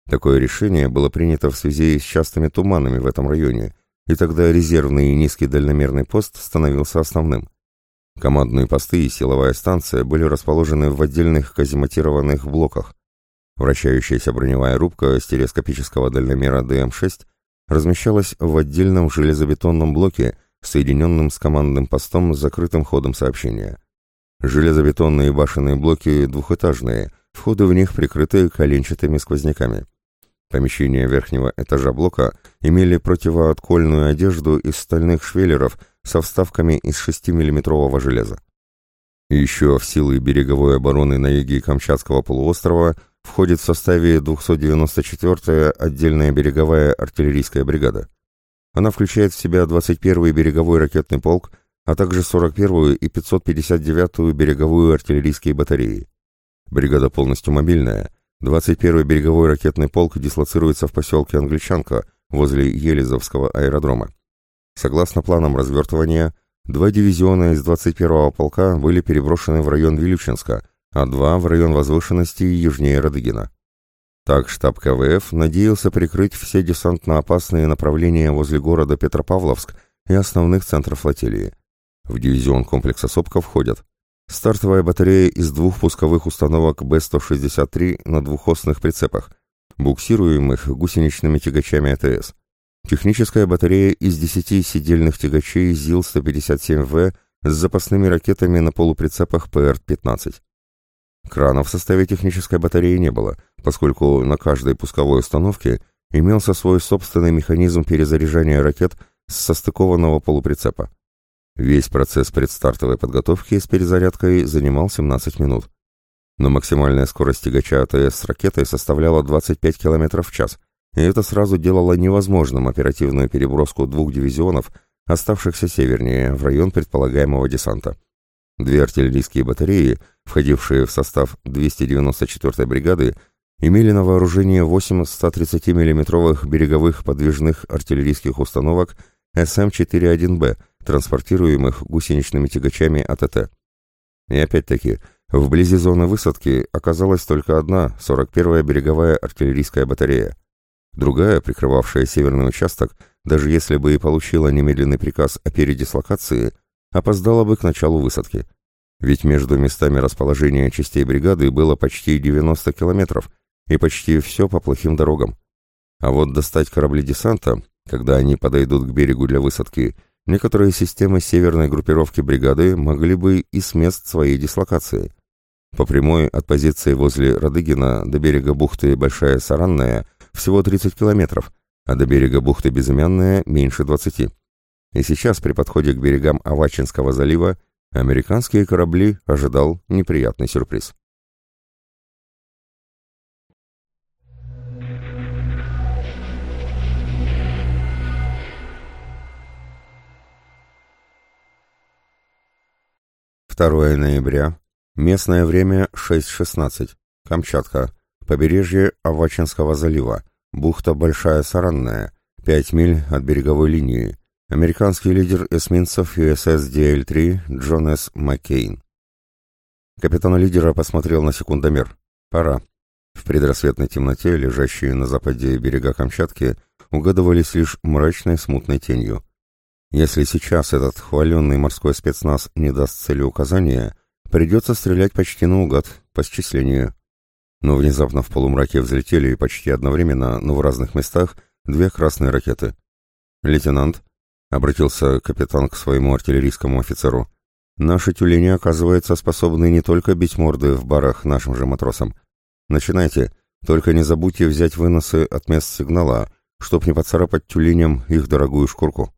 S1: Такое решение было принято в связи с частыми туманами в этом районе, и тогда резервный и низкий дальномерный пост становился основным. Командные посты и силовая станция были расположены в отдельных казематированных блоках. Вращающаяся броневая рубка с телескопического дальномера ДМ-6 размещалась в отдельном железобетонном блоке, соединенном с командным постом с закрытым ходом сообщения. Железобетонные башенные блоки двухэтажные, входы в них прикрыты коленчатыми сквозняками. Помещения верхнего этажа блока имели противооткольную одежду из стальных швеллеров со вставками из 6-миллиметрового железа. Еще в силы береговой обороны на юге Камчатского полуострова входит в составе 294-я отдельная береговая артиллерийская бригада. Она включает в себя 21-й береговой ракетный полк, а также 41-ю и 559-ю береговую артиллерийские батареи. Бригада полностью мобильная. 21-й береговой ракетный полк дислоцируется в поселке Англичанка возле Елизовского аэродрома. Согласно планам развертывания, два дивизиона из 21-го полка были переброшены в район Вилючинска, а два в район возвышенности южнее Радыгина. Так штаб КВФ надеялся прикрыть все десантно-опасные направления возле города Петропавловск и основных центров флотилии. В дивизион комплекса Сопка входят Стартовая батарея из двух пусковых установок Б-163 на двухосных прицепах, буксируемых гусеничными тягачами АТС. Техническая батарея из 10 сидельных тягачей ЗИЛ-157В с запасными ракетами на полуприцепах ПР-15. Крана в составе технической батареи не было, поскольку на каждой пусковой установке имелся свой собственный механизм перезаряжания ракет с состыкованного полуприцепа. Весь процесс предстартовой подготовки с перезарядкой занимал 17 минут. Но максимальная скорость тягача АТС с ракетой составляла 25 км в час, и это сразу делало невозможным оперативную переброску двух дивизионов, оставшихся севернее, в район предполагаемого десанта. Две артиллерийские батареи, входившие в состав 294-й бригады, имели на вооружении 8 130 миллиметровых береговых подвижных артиллерийских установок СМ-41Б, транспортируемых гусеничными тягачами АТТ. И опять-таки, вблизи зоны высадки оказалась только одна 41-я береговая артиллерийская батарея. Другая, прикрывавшая северный участок, даже если бы и получила немедленный приказ о передислокации, опоздала бы к началу высадки. Ведь между местами расположения частей бригады было почти 90 километров, и почти все по плохим дорогам. А вот достать корабли десанта, когда они подойдут к берегу для высадки, некоторые системы северной группировки бригады могли бы и с мест своей дислокации. По прямой от позиции возле Радыгина до берега бухты Большая Саранная всего 30 километров, а до берега бухты Безымянная меньше 20. И сейчас при подходе к берегам Авачинского залива американские корабли ожидал неприятный сюрприз. Второе ноября. Местное время 6.16. Камчатка. Побережье Авачинского залива. Бухта Большая Саранная. 5 миль от береговой линии. Американский лидер эсминцев USS DL-3 Джон С. Маккейн. Капитан лидера посмотрел на секундомер. Пора. В предрассветной темноте, лежащие на западе берега Камчатки, угадывались лишь мрачной смутной тенью. Если сейчас этот хваленный морской спецназ не даст целеуказания, придется стрелять почти наугад, по счислению но внезапно в полумраке взлетели почти одновременно, но в разных местах, две красные ракеты. «Лейтенант», — обратился капитан к своему артиллерийскому офицеру, — «наши тюлени, оказывается, способны не только бить морды в барах нашим же матросам. Начинайте, только не забудьте взять выносы от мест сигнала, чтоб не поцарапать тюленям их дорогую шкурку».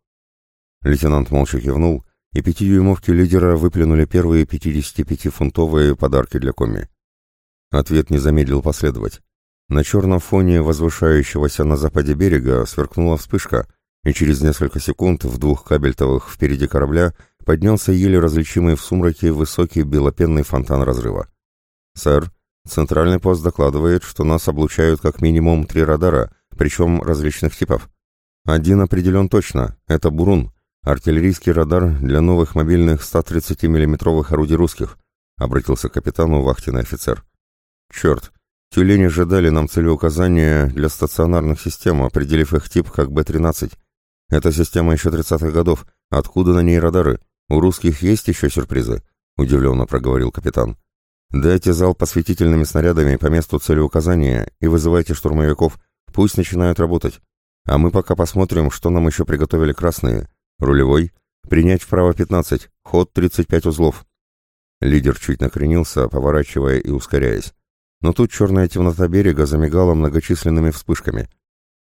S1: Лейтенант молча кивнул, и пятидюймовки лидера выплюнули первые 55-фунтовые подарки для коми. Ответ не замедлил последовать. На черном фоне возвышающегося на западе берега сверкнула вспышка, и через несколько секунд в двух кабельтовых впереди корабля поднялся еле различимый в сумраке высокий белопенный фонтан разрыва. «Сэр, центральный пост докладывает, что нас облучают как минимум три радара, причем различных типов. Один определен точно — это «Бурун», артиллерийский радар для новых мобильных 130 миллиметровых орудий русских», — обратился к капитану вахтенный офицер. Черт, тюлени ожидали нам целеуказания для стационарных систем, определив их тип как Б-13. Эта система еще 30-х годов. Откуда на ней радары? У русских есть еще сюрпризы? Удивленно проговорил капитан. Дайте зал посветительными снарядами по месту целеуказания и вызывайте штурмовиков. Пусть начинают работать. А мы пока посмотрим, что нам еще приготовили красные. Рулевой. Принять вправо 15. Ход 35 узлов. Лидер чуть накренился, поворачивая и ускоряясь. Но тут черная темнота берега замигала многочисленными вспышками.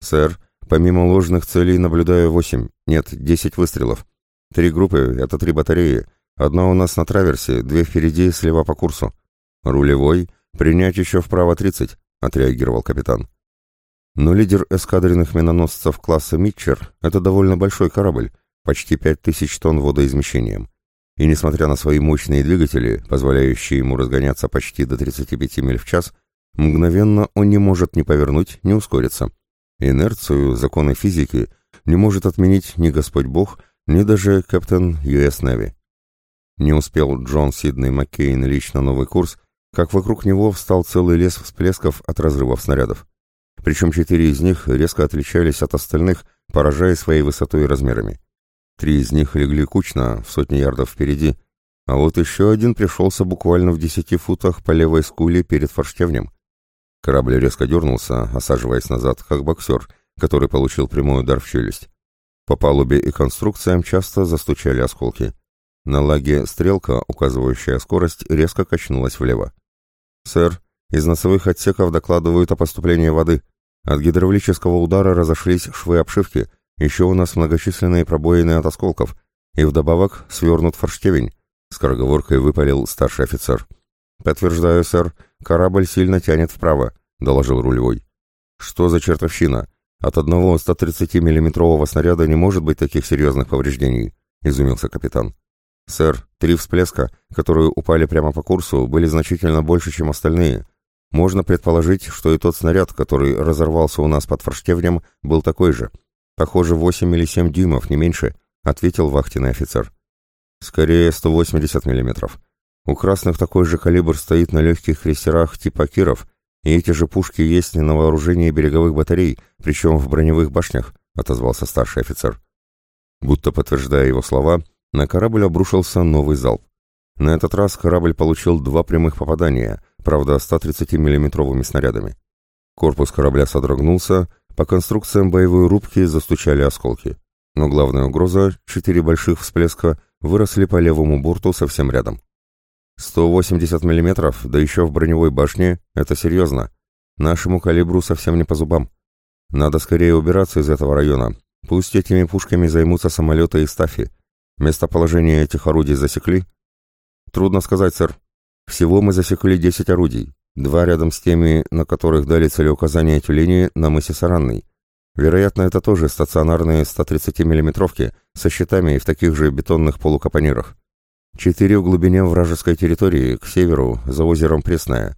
S1: «Сэр, помимо ложных целей наблюдаю восемь, нет, десять выстрелов. Три группы — это три батареи. Одна у нас на траверсе, две впереди, слева по курсу. Рулевой, принять еще вправо тридцать», — отреагировал капитан. Но лидер эскадренных миноносцев класса «Митчер» — это довольно большой корабль, почти пять тысяч тонн водоизмещением и несмотря на свои мощные двигатели, позволяющие ему разгоняться почти до 35 миль в час, мгновенно он не может ни повернуть, ни ускориться. Инерцию, законы физики не может отменить ни Господь Бог, ни даже капитан US Navy. Не успел Джон Сидней Маккейн лично новый курс, как вокруг него встал целый лес всплесков от разрывов снарядов. Причем четыре из них резко отличались от остальных, поражая своей высотой и размерами. Три из них легли кучно, в сотни ярдов впереди, а вот еще один пришелся буквально в десяти футах по левой скуле перед форштевнем. Корабль резко дернулся, осаживаясь назад, как боксер, который получил прямой удар в челюсть. По палубе и конструкциям часто застучали осколки. На лаге стрелка, указывающая скорость, резко качнулась влево. «Сэр, из носовых отсеков докладывают о поступлении воды. От гидравлического удара разошлись швы обшивки, еще у нас многочисленные пробоины от осколков, и вдобавок свернут форштевень», — скороговоркой выпалил старший офицер. «Подтверждаю, сэр, корабль сильно тянет вправо», — доложил рулевой. «Что за чертовщина? От одного 130 миллиметрового снаряда не может быть таких серьезных повреждений», — изумился капитан. «Сэр, три всплеска, которые упали прямо по курсу, были значительно больше, чем остальные. Можно предположить, что и тот снаряд, который разорвался у нас под форштевнем, был такой же. Похоже, 8 или 7 дюймов, не меньше», — ответил вахтенный офицер. «Скорее 180 миллиметров. У красных такой же калибр стоит на легких крейсерах типа Киров, и эти же пушки есть на вооружении береговых батарей, причем в броневых башнях», — отозвался старший офицер. Будто подтверждая его слова, — на корабль обрушился новый залп. На этот раз корабль получил два прямых попадания, правда 130 миллиметровыми снарядами. Корпус корабля содрогнулся, по конструкциям боевой рубки застучали осколки. Но главная угроза, четыре больших всплеска, выросли по левому борту совсем рядом. 180 миллиметров, да еще в броневой башне, это серьезно. Нашему калибру совсем не по зубам. Надо скорее убираться из этого района. Пусть этими пушками займутся самолеты и стафи. Местоположение этих орудий засекли? Трудно сказать, сэр. Всего мы засекли 10 орудий. Два рядом с теми, на которых дали целеуказания тюлени на мысе Саранный. Вероятно, это тоже стационарные 130 миллиметровки со щитами в таких же бетонных полукапонирах. Четыре в глубине вражеской территории, к северу, за озером Пресная.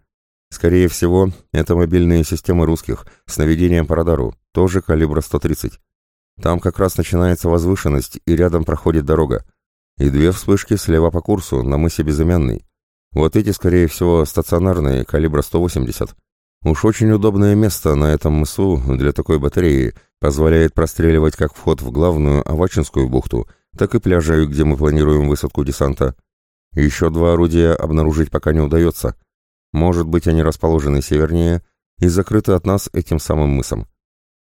S1: Скорее всего, это мобильные системы русских с наведением по радару, тоже калибра 130. Там как раз начинается возвышенность, и рядом проходит дорога. И две вспышки слева по курсу, на мысе Безымянный. Вот эти, скорее всего, стационарные, калибра 180. Уж очень удобное место на этом мысу для такой батареи позволяет простреливать как вход в главную Авачинскую бухту, так и пляжи, где мы планируем высадку десанта. Еще два орудия обнаружить пока не удается. Может быть, они расположены севернее и закрыты от нас этим самым мысом.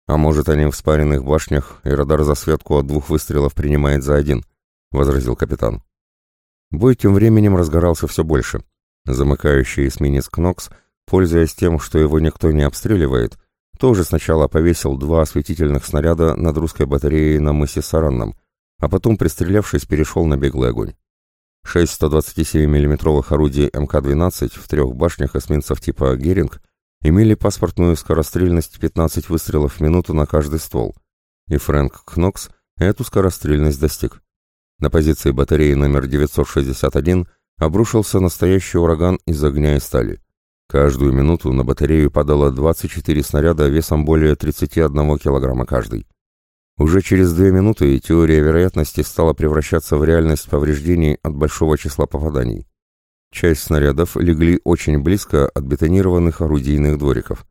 S1: А может, они в спаренных башнях, и радар засветку от двух выстрелов принимает за один, — возразил капитан. Бой тем временем разгорался все больше. Замыкающий эсминец Кнокс, пользуясь тем, что его никто не обстреливает, тоже сначала повесил два осветительных снаряда над русской батареей на мысе Саранном, а потом, пристрелявшись, перешел на беглый огонь. Шесть 127 миллиметровых орудий МК-12 в трех башнях эсминцев типа «Геринг» имели паспортную скорострельность 15 выстрелов в минуту на каждый ствол, и Фрэнк Кнокс эту скорострельность достиг. На позиции батареи номер 961 обрушился настоящий ураган из огня и стали. Каждую минуту на батарею падало 24 снаряда весом более 31 килограмма каждый. Уже через две минуты теория вероятности стала превращаться в реальность повреждений от большого числа попаданий. Часть снарядов легли очень близко от бетонированных орудийных двориков.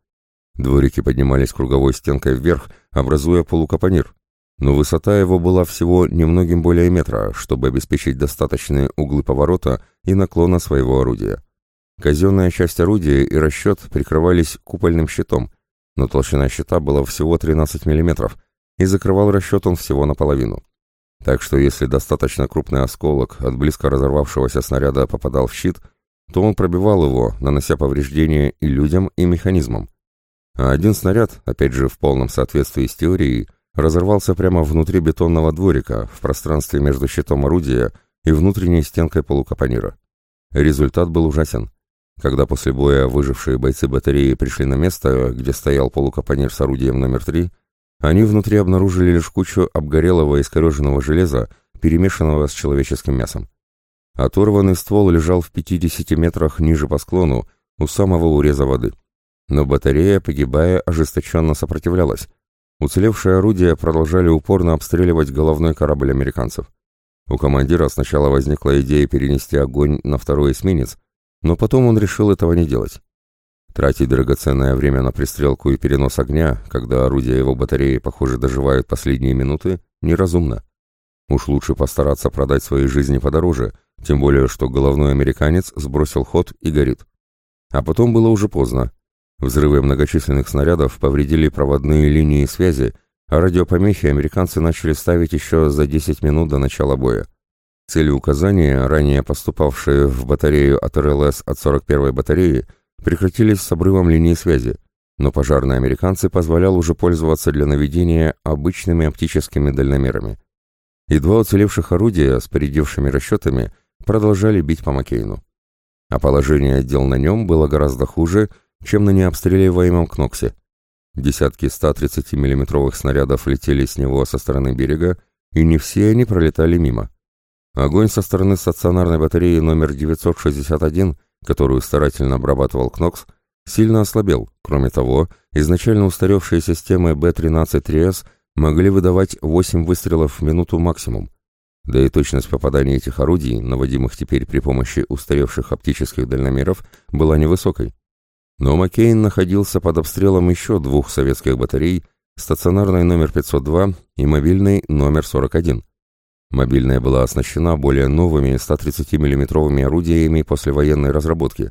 S1: Дворики поднимались круговой стенкой вверх, образуя полукапонир, но высота его была всего немногим более метра, чтобы обеспечить достаточные углы поворота и наклона своего орудия. Казенная часть орудия и расчет прикрывались купольным щитом, но толщина щита была всего 13 мм, и закрывал расчет он всего наполовину. Так что если достаточно крупный осколок от близко разорвавшегося снаряда попадал в щит, то он пробивал его, нанося повреждения и людям, и механизмам. А один снаряд, опять же в полном соответствии с теорией, разорвался прямо внутри бетонного дворика, в пространстве между щитом орудия и внутренней стенкой полукапонира. Результат был ужасен. Когда после боя выжившие бойцы батареи пришли на место, где стоял полукапонир с орудием номер три, они внутри обнаружили лишь кучу обгорелого и искореженного железа, перемешанного с человеческим мясом. Оторванный ствол лежал в 50 метрах ниже по склону, у самого уреза воды. Но батарея, погибая, ожесточенно сопротивлялась. Уцелевшие орудия продолжали упорно обстреливать головной корабль американцев. У командира сначала возникла идея перенести огонь на второй эсминец, но потом он решил этого не делать. Тратить драгоценное время на пристрелку и перенос огня, когда орудия его батареи, похоже, доживают последние минуты, неразумно. Уж лучше постараться продать свои жизни подороже, тем более, что головной американец сбросил ход и горит. А потом было уже поздно. Взрывы многочисленных снарядов повредили проводные линии связи, а радиопомехи американцы начали ставить еще за 10 минут до начала боя. Цели указания, ранее поступавшие в батарею от РЛС от 41-й батареи, прекратились с обрывом линии связи, но пожарные американцы позволял уже пользоваться для наведения обычными оптическими дальномерами. И два уцелевших орудия с поредевшими расчетами продолжали бить по Маккейну. А положение дел на нем было гораздо хуже, чем на необстреливаемом Кноксе. Десятки 130 миллиметровых снарядов летели с него со стороны берега, и не все они пролетали мимо. Огонь со стороны стационарной батареи номер 961, которую старательно обрабатывал Кнокс, сильно ослабел. Кроме того, изначально устаревшие системы Б-13-3С могли выдавать 8 выстрелов в минуту максимум. Да и точность попадания этих орудий, наводимых теперь при помощи устаревших оптических дальномеров, была невысокой. Но Маккейн находился под обстрелом еще двух советских батарей, стационарной номер 502 и мобильной номер 41. Мобильная была оснащена более новыми 130 миллиметровыми орудиями послевоенной разработки.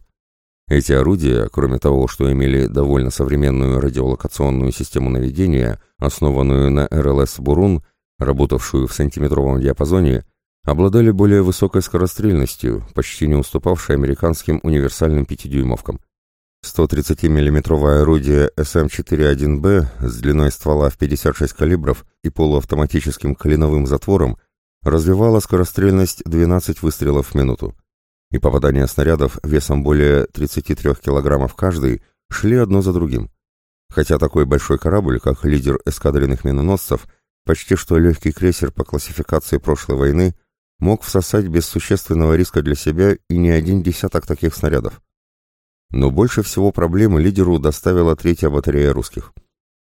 S1: Эти орудия, кроме того, что имели довольно современную радиолокационную систему наведения, основанную на РЛС «Бурун», работавшую в сантиметровом диапазоне, обладали более высокой скорострельностью, почти не уступавшей американским универсальным пятидюймовкам. 130 миллиметровое орудие СМ-41Б с длиной ствола в 56 калибров и полуавтоматическим клиновым затвором развивало скорострельность 12 выстрелов в минуту. И попадания снарядов весом более 33 килограммов каждый шли одно за другим. Хотя такой большой корабль, как лидер эскадренных миноносцев, почти что легкий крейсер по классификации прошлой войны, мог всосать без существенного риска для себя и не один десяток таких снарядов. Но больше всего проблемы лидеру доставила третья батарея русских.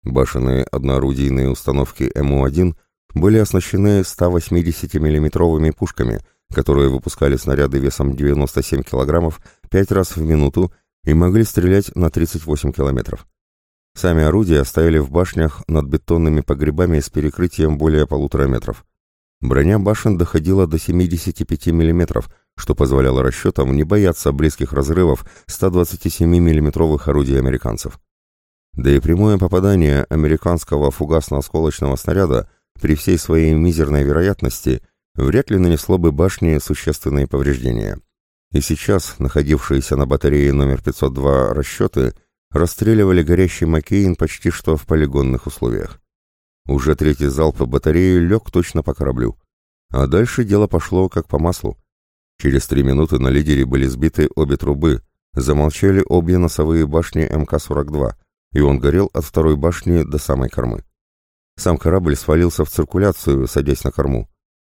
S1: Башенные одноорудийные установки МУ-1 были оснащены 180 миллиметровыми пушками, которые выпускали снаряды весом 97 килограммов 5 раз в минуту и могли стрелять на 38 километров. Сами орудия стояли в башнях над бетонными погребами с перекрытием более полутора метров. Броня башен доходила до 75 миллиметров, что позволяло расчетам не бояться близких разрывов 127 миллиметровых орудий американцев. Да и прямое попадание американского фугасно-осколочного снаряда при всей своей мизерной вероятности вряд ли нанесло бы башне существенные повреждения. И сейчас находившиеся на батарее номер 502 расчеты расстреливали горящий Маккейн почти что в полигонных условиях. Уже третий залп батареи лег точно по кораблю. А дальше дело пошло как по маслу. Через три минуты на лидере были сбиты обе трубы, замолчали обе носовые башни МК-42, и он горел от второй башни до самой кормы. Сам корабль свалился в циркуляцию, садясь на корму.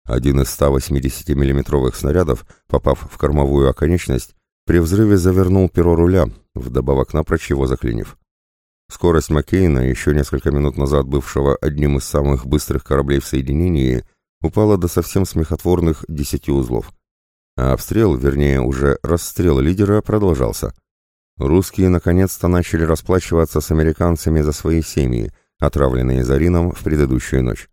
S1: Один из 180 миллиметровых снарядов, попав в кормовую оконечность, при взрыве завернул перо руля, вдобавок напрочь его заклинив. Скорость Маккейна, еще несколько минут назад бывшего одним из самых быстрых кораблей в соединении, упала до совсем смехотворных 10 узлов. А обстрел, вернее уже расстрел лидера, продолжался. Русские наконец-то начали расплачиваться с американцами за свои семьи, отравленные Зарином в предыдущую ночь.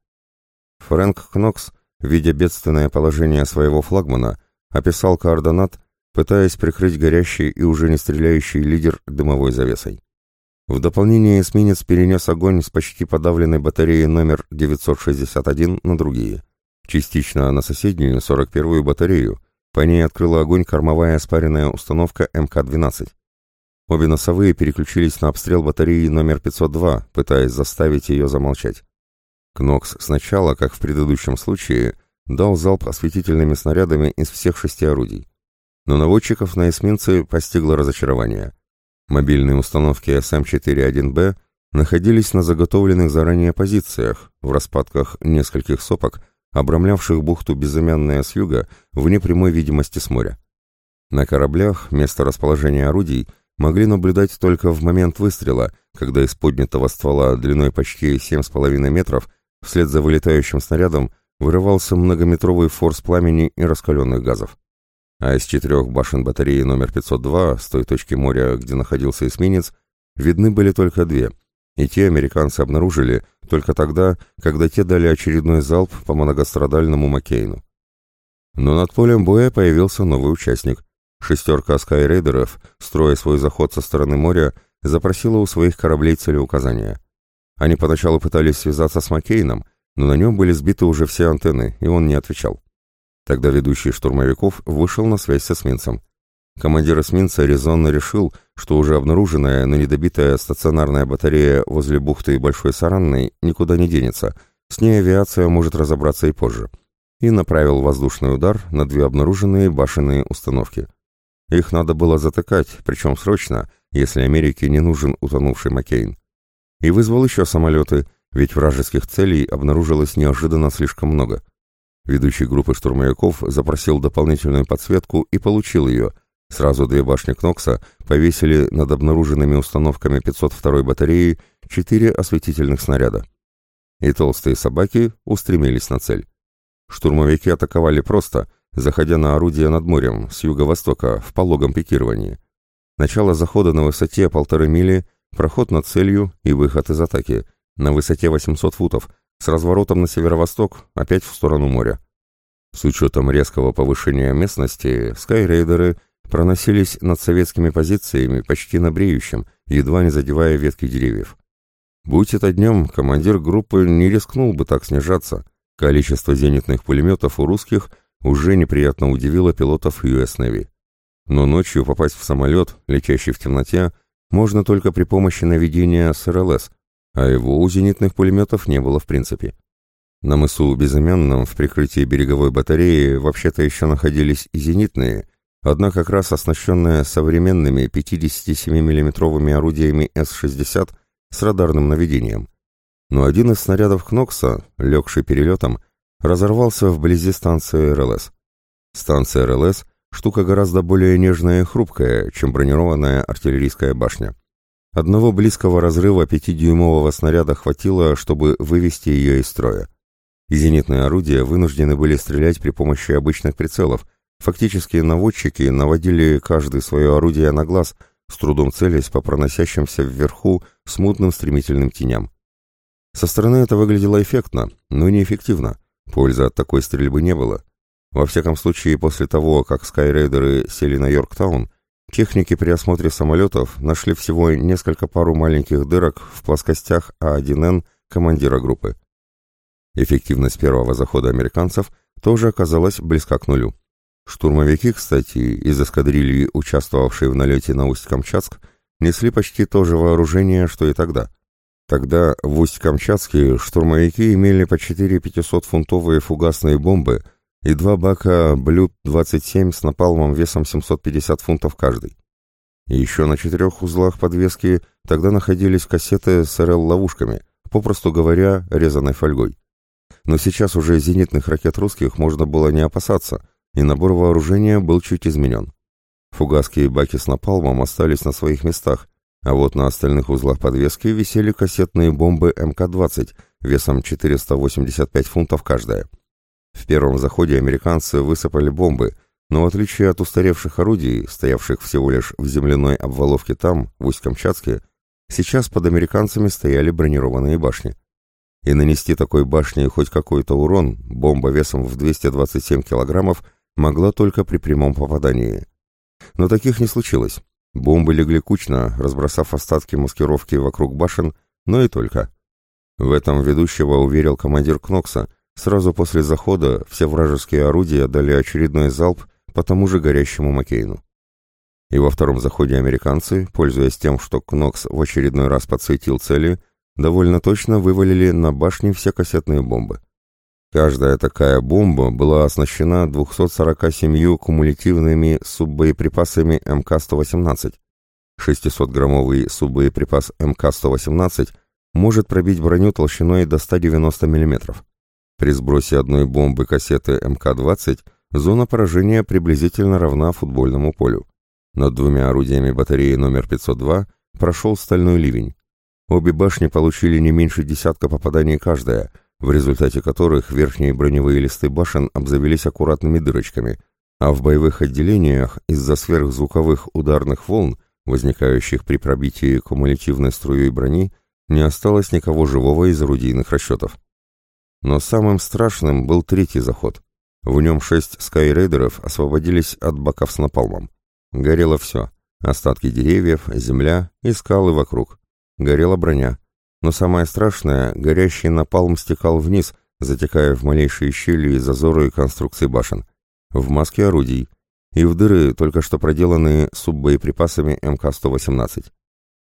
S1: Фрэнк Кнокс, видя бедственное положение своего флагмана, описал координат, пытаясь прикрыть горящий и уже не стреляющий лидер дымовой завесой. В дополнение эсминец перенес огонь с почти подавленной батареи номер 961 на другие. Частично на соседнюю 41-ю батарею. По ней открыла огонь кормовая спаренная установка МК-12. Обе носовые переключились на обстрел батареи номер 502, пытаясь заставить ее замолчать. Кнокс сначала, как в предыдущем случае, дал залп осветительными снарядами из всех шести орудий. Но наводчиков на эсминце постигло разочарование. Мобильные установки СМ-41Б находились на заготовленных заранее позициях, в распадках нескольких сопок, обрамлявших бухту Безымянная с юга вне прямой видимости с моря. На кораблях место расположения орудий могли наблюдать только в момент выстрела, когда из поднятого ствола длиной почти 7,5 метров вслед за вылетающим снарядом вырывался многометровый форс пламени и раскаленных газов а из четырех башен батареи номер 502, с той точки моря, где находился эсминец, видны были только две, и те американцы обнаружили только тогда, когда те дали очередной залп по многострадальному Маккейну. Но над полем боя появился новый участник. Шестерка скайрейдеров, строя свой заход со стороны моря, запросила у своих кораблей целеуказания. Они поначалу пытались связаться с Маккейном, но на нем были сбиты уже все антенны, и он не отвечал. Тогда ведущий штурмовиков вышел на связь с эсминцем. Командир эсминца резонно решил, что уже обнаруженная, но недобитая стационарная батарея возле бухты Большой Саранной никуда не денется, с ней авиация может разобраться и позже, и направил воздушный удар на две обнаруженные башенные установки. Их надо было затыкать, причем срочно, если Америке не нужен утонувший Маккейн. И вызвал еще самолеты, ведь вражеских целей обнаружилось неожиданно слишком много. Ведущий группы штурмовиков запросил дополнительную подсветку и получил ее – Сразу две башни Кнокса повесили над обнаруженными установками 502-й батареи четыре осветительных снаряда. И толстые собаки устремились на цель. Штурмовики атаковали просто, заходя на орудие над морем, с юго-востока, в пологом пикировании. Начало захода на высоте полторы мили, проход над целью и выход из атаки, на высоте 800 футов, с разворотом на северо-восток, опять в сторону моря. С учетом резкого повышения местности, скайрейдеры – проносились над советскими позициями почти на бреющем, едва не задевая ветки деревьев. Будь это днем, командир группы не рискнул бы так снижаться. Количество зенитных пулеметов у русских уже неприятно удивило пилотов US Navy. Но ночью попасть в самолет, летящий в темноте, можно только при помощи наведения с РЛС, а его у зенитных пулеметов не было в принципе. На мысу Безымянном в прикрытии береговой батареи вообще-то еще находились и зенитные, одна как раз оснащенная современными 57 миллиметровыми орудиями С-60 с радарным наведением. Но один из снарядов Кнокса, легший перелетом, разорвался вблизи станции РЛС. Станция РЛС – штука гораздо более нежная и хрупкая, чем бронированная артиллерийская башня. Одного близкого разрыва пятидюймового снаряда хватило, чтобы вывести ее из строя. И зенитные орудия вынуждены были стрелять при помощи обычных прицелов – Фактически наводчики наводили каждый свое орудие на глаз, с трудом целясь по проносящимся вверху смутным стремительным теням. Со стороны это выглядело эффектно, но неэффективно. Пользы от такой стрельбы не было. Во всяком случае, после того, как скайрейдеры сели на Йорктаун, техники при осмотре самолетов нашли всего несколько пару маленьких дырок в плоскостях А1Н командира группы. Эффективность первого захода американцев тоже оказалась близка к нулю. Штурмовики, кстати, из эскадрильи, участвовавшей в налете на Усть-Камчатск, несли почти то же вооружение, что и тогда. Тогда в Усть-Камчатске штурмовики имели по 4 500-фунтовые фугасные бомбы и два бака Блюд-27 с напалмом весом 750 фунтов каждый. И еще на четырех узлах подвески тогда находились кассеты с РЛ-ловушками, попросту говоря, резаной фольгой. Но сейчас уже зенитных ракет русских можно было не опасаться, и набор вооружения был чуть изменен. Фугаски и баки с напалмом остались на своих местах, а вот на остальных узлах подвески висели кассетные бомбы МК-20 весом 485 фунтов каждая. В первом заходе американцы высыпали бомбы, но в отличие от устаревших орудий, стоявших всего лишь в земляной обваловке там, в Усть-Камчатске, сейчас под американцами стояли бронированные башни. И нанести такой башне хоть какой-то урон, бомба весом в 227 килограммов – могла только при прямом попадании. Но таких не случилось. Бомбы легли кучно, разбросав остатки маскировки вокруг башен, но и только. В этом ведущего уверил командир Кнокса. Сразу после захода все вражеские орудия дали очередной залп по тому же горящему Маккейну. И во втором заходе американцы, пользуясь тем, что Кнокс в очередной раз подсветил цели, довольно точно вывалили на башни все кассетные бомбы. Каждая такая бомба была оснащена 247 кумулятивными суббоеприпасами МК-118. 600-граммовый суббоеприпас МК-118 может пробить броню толщиной до 190 мм. При сбросе одной бомбы кассеты МК-20 зона поражения приблизительно равна футбольному полю. Над двумя орудиями батареи номер 502 прошел стальной ливень. Обе башни получили не меньше десятка попаданий каждая – в результате которых верхние броневые листы башен обзавелись аккуратными дырочками, а в боевых отделениях из-за сверхзвуковых ударных волн, возникающих при пробитии кумулятивной струей брони, не осталось никого живого из орудийных расчетов. Но самым страшным был третий заход. В нем шесть скайрейдеров освободились от баков с напалмом. Горело все. Остатки деревьев, земля и скалы вокруг. Горела броня. Но самое страшное, горящий напалм стекал вниз, затекая в малейшие щели и зазоры конструкции башен. В маске орудий. И в дыры, только что проделанные суббоеприпасами МК-118.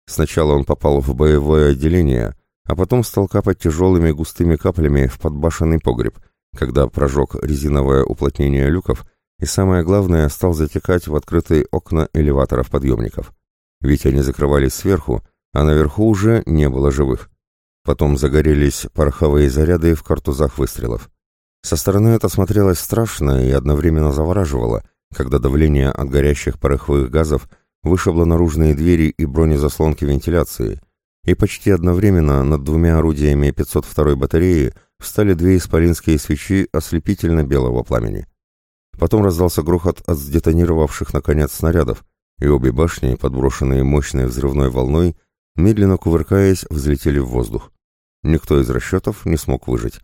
S1: Сначала он попал в боевое отделение, а потом стал капать тяжелыми густыми каплями в подбашенный погреб, когда прожег резиновое уплотнение люков и, самое главное, стал затекать в открытые окна элеваторов-подъемников. Ведь они закрывались сверху, а наверху уже не было живых. Потом загорелись пороховые заряды в картузах выстрелов. Со стороны это смотрелось страшно и одновременно завораживало, когда давление от горящих пороховых газов вышибло наружные двери и бронезаслонки вентиляции, и почти одновременно над двумя орудиями 502-й батареи встали две исполинские свечи ослепительно-белого пламени. Потом раздался грохот от сдетонировавших наконец снарядов, и обе башни, подброшенные мощной взрывной волной, медленно кувыркаясь, взлетели в воздух. Никто из расчетов не смог выжить.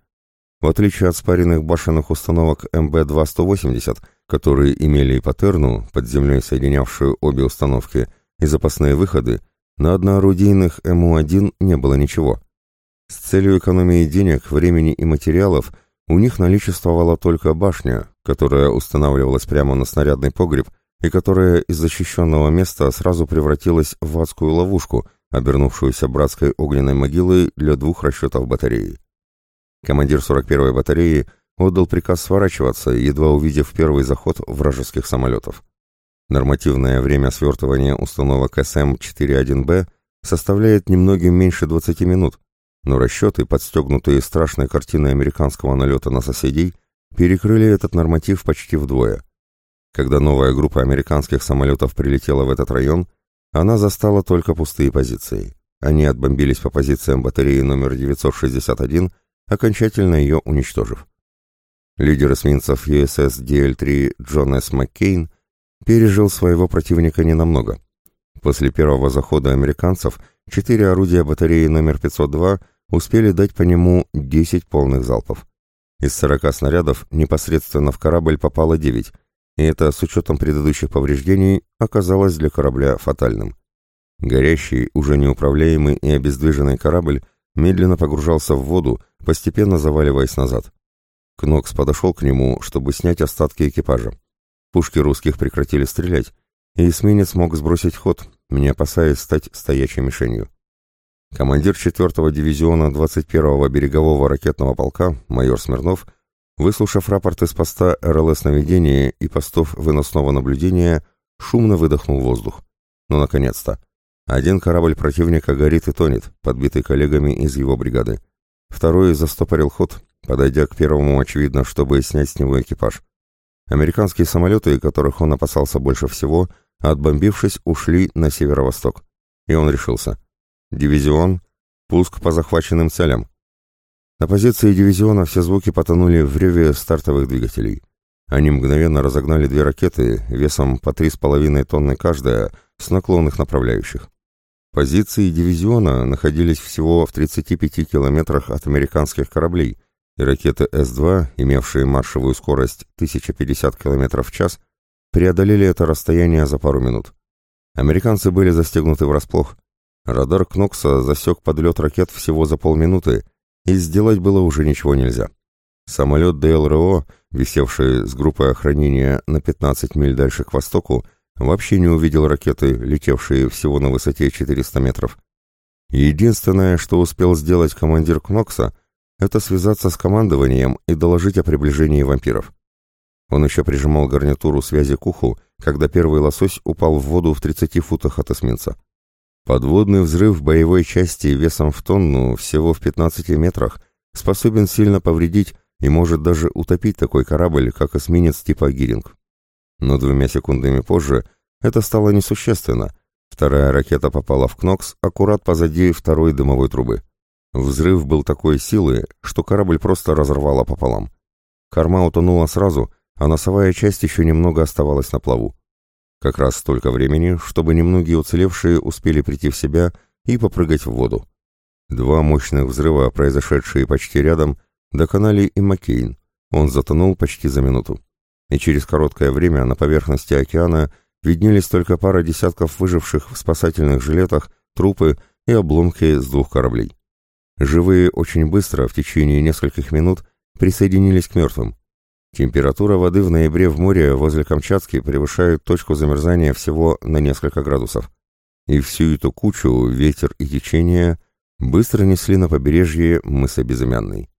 S1: В отличие от спаренных башенных установок МБ-2-180, которые имели и патерну, под землей соединявшую обе установки, и запасные выходы, на одноорудийных МУ-1 не было ничего. С целью экономии денег, времени и материалов у них наличествовала только башня, которая устанавливалась прямо на снарядный погреб и которая из защищенного места сразу превратилась в адскую ловушку, обернувшуюся братской огненной могилой для двух расчетов батареи. Командир 41-й батареи отдал приказ сворачиваться, едва увидев первый заход вражеских самолетов. Нормативное время свертывания установок СМ-41Б составляет немногим меньше 20 минут, но расчеты, подстегнутые страшной картиной американского налета на соседей, перекрыли этот норматив почти вдвое. Когда новая группа американских самолетов прилетела в этот район, она застала только пустые позиции. Они отбомбились по позициям батареи номер 961, окончательно ее уничтожив. Лидер эсминцев USS DL-3 Джон С. Маккейн пережил своего противника ненамного. После первого захода американцев четыре орудия батареи номер 502 успели дать по нему 10 полных залпов. Из 40 снарядов непосредственно в корабль попало 9, и это с учетом предыдущих повреждений оказалось для корабля фатальным. Горящий, уже неуправляемый и обездвиженный корабль медленно погружался в воду, постепенно заваливаясь назад. Кнокс подошел к нему, чтобы снять остатки экипажа. Пушки русских прекратили стрелять, и эсминец мог сбросить ход, не опасаясь стать стоячей мишенью. Командир 4-го дивизиона 21-го берегового ракетного полка, майор Смирнов, выслушав рапорт из поста РЛС наведения и постов выносного наблюдения, шумно выдохнул воздух. Ну, наконец-то. Один корабль противника горит и тонет, подбитый коллегами из его бригады. Второй застопорил ход, подойдя к первому, очевидно, чтобы снять с него экипаж. Американские самолеты, которых он опасался больше всего, отбомбившись, ушли на северо-восток. И он решился. Дивизион, пуск по захваченным целям. На позиции дивизиона все звуки потонули в реве стартовых двигателей. Они мгновенно разогнали две ракеты весом по 3,5 тонны каждая с наклонных направляющих. Позиции дивизиона находились всего в 35 километрах от американских кораблей, и ракеты С-2, имевшие маршевую скорость 1050 км в час, преодолели это расстояние за пару минут. Американцы были застегнуты врасплох. Радар Кнокса засек подлет ракет всего за полминуты, и сделать было уже ничего нельзя. Самолет ДЛРО, висевший с группой охранения на 15 миль дальше к востоку, вообще не увидел ракеты, летевшие всего на высоте 400 метров. Единственное, что успел сделать командир Кнокса, это связаться с командованием и доложить о приближении вампиров. Он еще прижимал гарнитуру связи к уху, когда первый лосось упал в воду в 30 футах от эсминца. Подводный взрыв боевой части весом в тонну всего в 15 метрах способен сильно повредить и может даже утопить такой корабль, как эсминец типа «Гиринг». Но двумя секундами позже это стало несущественно. Вторая ракета попала в Кнокс аккурат позади второй дымовой трубы. Взрыв был такой силы, что корабль просто разорвало пополам. Корма утонула сразу, а носовая часть еще немного оставалась на плаву. Как раз столько времени, чтобы немногие уцелевшие успели прийти в себя и попрыгать в воду. Два мощных взрыва, произошедшие почти рядом, доконали и Маккейн. Он затонул почти за минуту. И через короткое время на поверхности океана виднелись только пара десятков выживших в спасательных жилетах, трупы и обломки с двух кораблей. Живые очень быстро, в течение нескольких минут, присоединились к мертвым. Температура воды в ноябре в море возле Камчатки превышает точку замерзания всего на несколько градусов. И всю эту кучу, ветер и течение, быстро несли на побережье мыса Безымянный.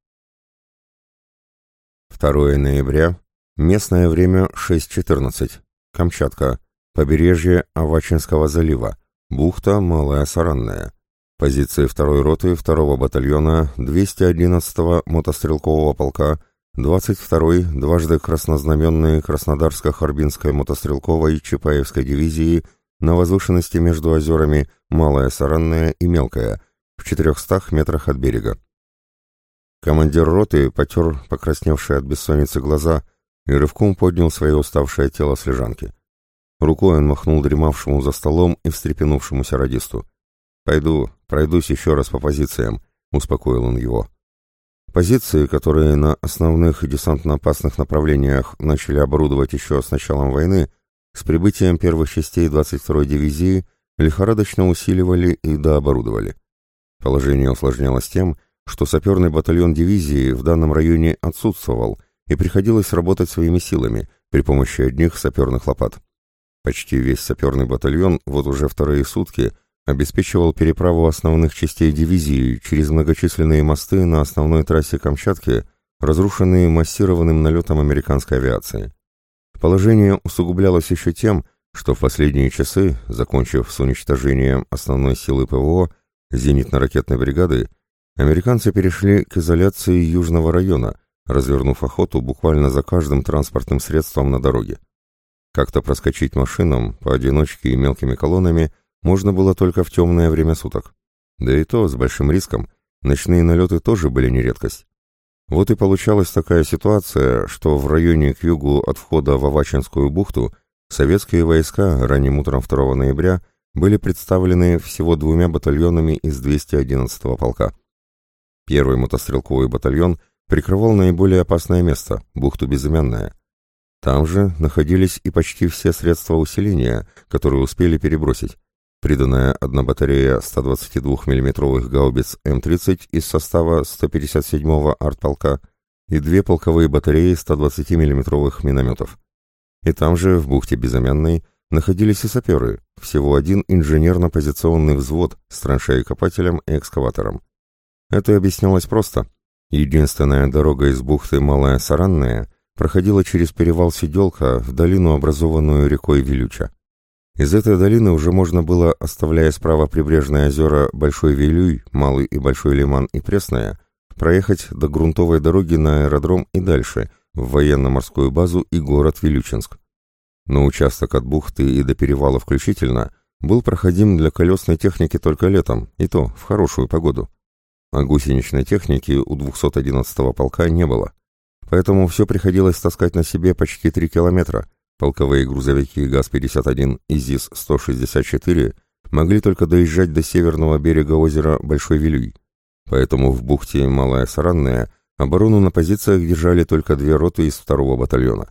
S1: 2 ноября, местное время 6.14, Камчатка, побережье Авачинского залива, бухта Малая Саранная. Позиции второй роты 2-го батальона 211-го мотострелкового полка 22-й дважды краснознаменной Краснодарско-Харбинской мотострелковой Чапаевской дивизии на возвышенности между озерами Малая Саранная и Мелкая в 400 метрах от берега. Командир роты потер покрасневшие от бессонницы глаза и рывком поднял свое уставшее тело с лежанки. Рукой он махнул дремавшему за столом и встрепенувшемуся радисту. «Пойду, пройдусь еще раз по позициям», — успокоил он его. Позиции, которые на основных десантно-опасных направлениях начали оборудовать еще с началом войны, с прибытием первых частей 22-й дивизии лихорадочно усиливали и дооборудовали. Положение усложнялось тем, что саперный батальон дивизии в данном районе отсутствовал и приходилось работать своими силами при помощи одних саперных лопат. Почти весь саперный батальон вот уже вторые сутки – обеспечивал переправу основных частей дивизии через многочисленные мосты на основной трассе Камчатки, разрушенные массированным налетом американской авиации. Положение усугублялось еще тем, что в последние часы, закончив с уничтожением основной силы ПВО зенитно-ракетной бригады, американцы перешли к изоляции южного района, развернув охоту буквально за каждым транспортным средством на дороге. Как-то проскочить машинам, поодиночке и мелкими колоннами – можно было только в темное время суток. Да и то с большим риском, ночные налеты тоже были не редкость. Вот и получалась такая ситуация, что в районе к югу от входа в Авачинскую бухту советские войска ранним утром 2 ноября были представлены всего двумя батальонами из 211-го полка. Первый мотострелковый батальон прикрывал наиболее опасное место – бухту Безымянная. Там же находились и почти все средства усиления, которые успели перебросить, приданная одна батарея 122 миллиметровых гаубиц М-30 из состава 157-го артполка и две полковые батареи 120 миллиметровых минометов. И там же, в бухте Безымянной, находились и саперы, всего один инженерно-позиционный взвод с траншеей-копателем и экскаватором. Это объяснялось просто. Единственная дорога из бухты Малая Саранная проходила через перевал Сиделка в долину, образованную рекой Вилюча. Из этой долины уже можно было, оставляя справа прибрежные озера Большой Вилюй, Малый и Большой Лиман и Пресная, проехать до грунтовой дороги на аэродром и дальше, в военно-морскую базу и город Вилючинск. Но участок от бухты и до перевала включительно был проходим для колесной техники только летом, и то в хорошую погоду. А гусеничной техники у 211-го полка не было. Поэтому все приходилось таскать на себе почти 3 километра, Полковые грузовики ГАЗ-51 и ЗИС-164 могли только доезжать до северного берега озера Большой Вилюй, поэтому в бухте Малая Саранная оборону на позициях держали только две роты из второго батальона.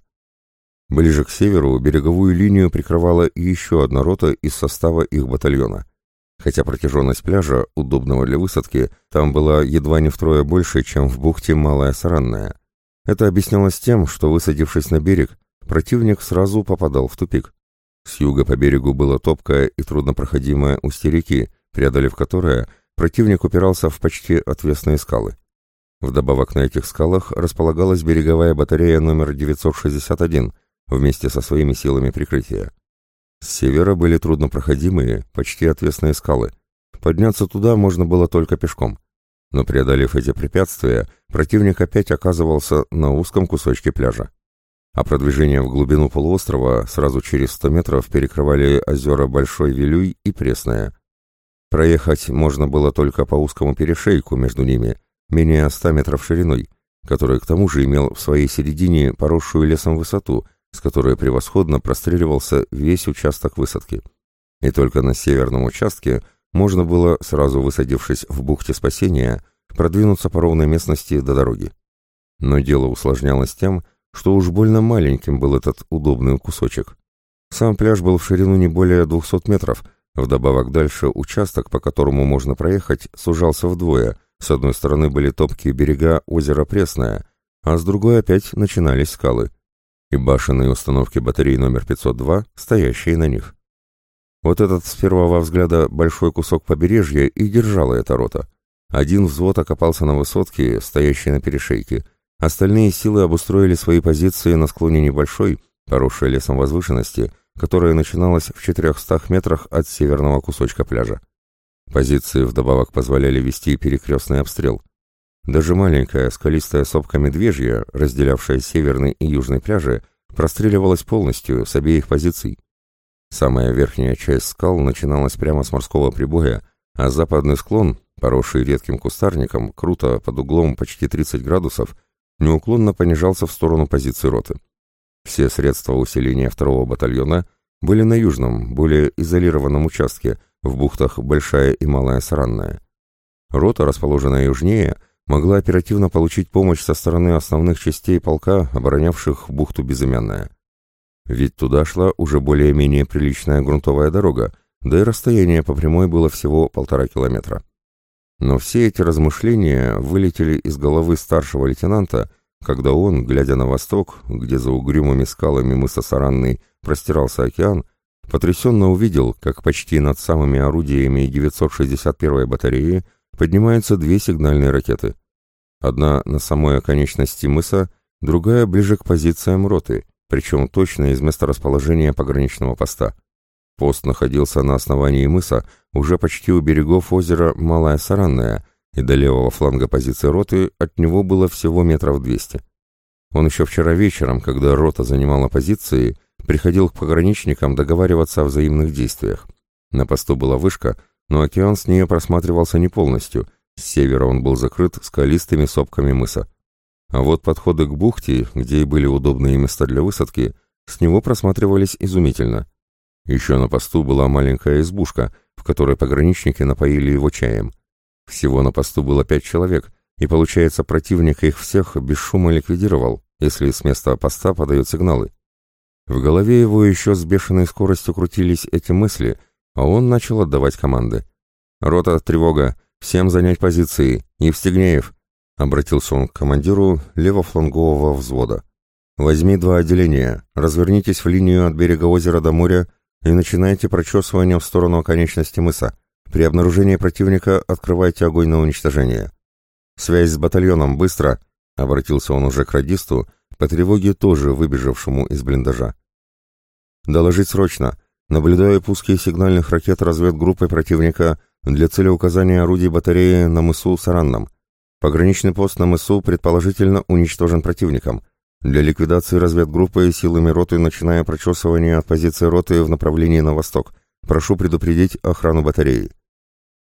S1: Ближе к северу береговую линию прикрывала еще одна рота из состава их батальона. Хотя протяженность пляжа, удобного для высадки, там была едва не втрое больше, чем в бухте Малая Саранная. Это объяснялось тем, что, высадившись на берег, противник сразу попадал в тупик. С юга по берегу было топкое и труднопроходимое устье реки, преодолев которое, противник упирался в почти отвесные скалы. Вдобавок на этих скалах располагалась береговая батарея номер 961 вместе со своими силами прикрытия. С севера были труднопроходимые, почти отвесные скалы. Подняться туда можно было только пешком. Но преодолев эти препятствия, противник опять оказывался на узком кусочке пляжа а продвижение в глубину полуострова сразу через 100 метров перекрывали озера Большой Вилюй и Пресная. Проехать можно было только по узкому перешейку между ними, менее 100 метров шириной, который к тому же имел в своей середине поросшую лесом высоту, с которой превосходно простреливался весь участок высадки. И только на северном участке можно было, сразу высадившись в бухте спасения, продвинуться по ровной местности до дороги. Но дело усложнялось тем, что уж больно маленьким был этот удобный кусочек. Сам пляж был в ширину не более 200 метров, вдобавок дальше участок, по которому можно проехать, сужался вдвое. С одной стороны были топкие берега озера Пресное, а с другой опять начинались скалы. И башенные установки батарей номер 502, стоящие на них. Вот этот с первого взгляда большой кусок побережья и держала эта рота. Один взвод окопался на высотке, стоящей на перешейке, Остальные силы обустроили свои позиции на склоне небольшой, поросшей лесом возвышенности, которая начиналась в 400 метрах от северного кусочка пляжа. Позиции вдобавок позволяли вести перекрестный обстрел. Даже маленькая скалистая сопка Медвежья, разделявшая северный и южный пляжи, простреливалась полностью с обеих позиций. Самая верхняя часть скал начиналась прямо с морского прибоя, а западный склон, поросший редким кустарником, круто под углом почти 30 градусов, неуклонно понижался в сторону позиции роты. Все средства усиления второго батальона были на южном, более изолированном участке, в бухтах Большая и Малая Саранная. Рота, расположенная южнее, могла оперативно получить помощь со стороны основных частей полка, оборонявших бухту Безымянная. Ведь туда шла уже более-менее приличная грунтовая дорога, да и расстояние по прямой было всего полтора километра. Но все эти размышления вылетели из головы старшего лейтенанта, когда он, глядя на восток, где за угрюмыми скалами мыса Саранный простирался океан, потрясенно увидел, как почти над самыми орудиями 961-й батареи поднимаются две сигнальные ракеты. Одна на самой оконечности мыса, другая ближе к позициям роты, причем точно из места расположения пограничного поста. Пост находился на основании мыса, уже почти у берегов озера Малая Саранная, и до левого фланга позиции роты от него было всего метров двести. Он еще вчера вечером, когда рота занимала позиции, приходил к пограничникам договариваться о взаимных действиях. На посту была вышка, но океан с нее просматривался не полностью, с севера он был закрыт скалистыми сопками мыса. А вот подходы к бухте, где и были удобные места для высадки, с него просматривались изумительно. Еще на посту была маленькая избушка, в которой пограничники напоили его чаем. Всего на посту было пять человек, и, получается, противник их всех без шума ликвидировал, если с места поста подают сигналы. В голове его еще с бешеной скоростью крутились эти мысли, а он начал отдавать команды. «Рота, тревога! Всем занять позиции! Евстигнеев!» — обратился он к командиру левофлангового взвода. «Возьми два отделения, развернитесь в линию от берега озера до моря и начинайте прочесывание в сторону оконечности мыса. При обнаружении противника открывайте огонь на уничтожение. Связь с батальоном, быстро!» — обратился он уже к радисту, по тревоге тоже выбежавшему из блиндажа. «Доложить срочно. Наблюдаю пуски сигнальных ракет разведгруппой противника для цели указания орудий батареи на мысу Саранном. Пограничный пост на мысу предположительно уничтожен противником. Для ликвидации разведгруппы силами роты, начиная прочесывание от позиции роты в направлении на восток. Прошу предупредить охрану батареи.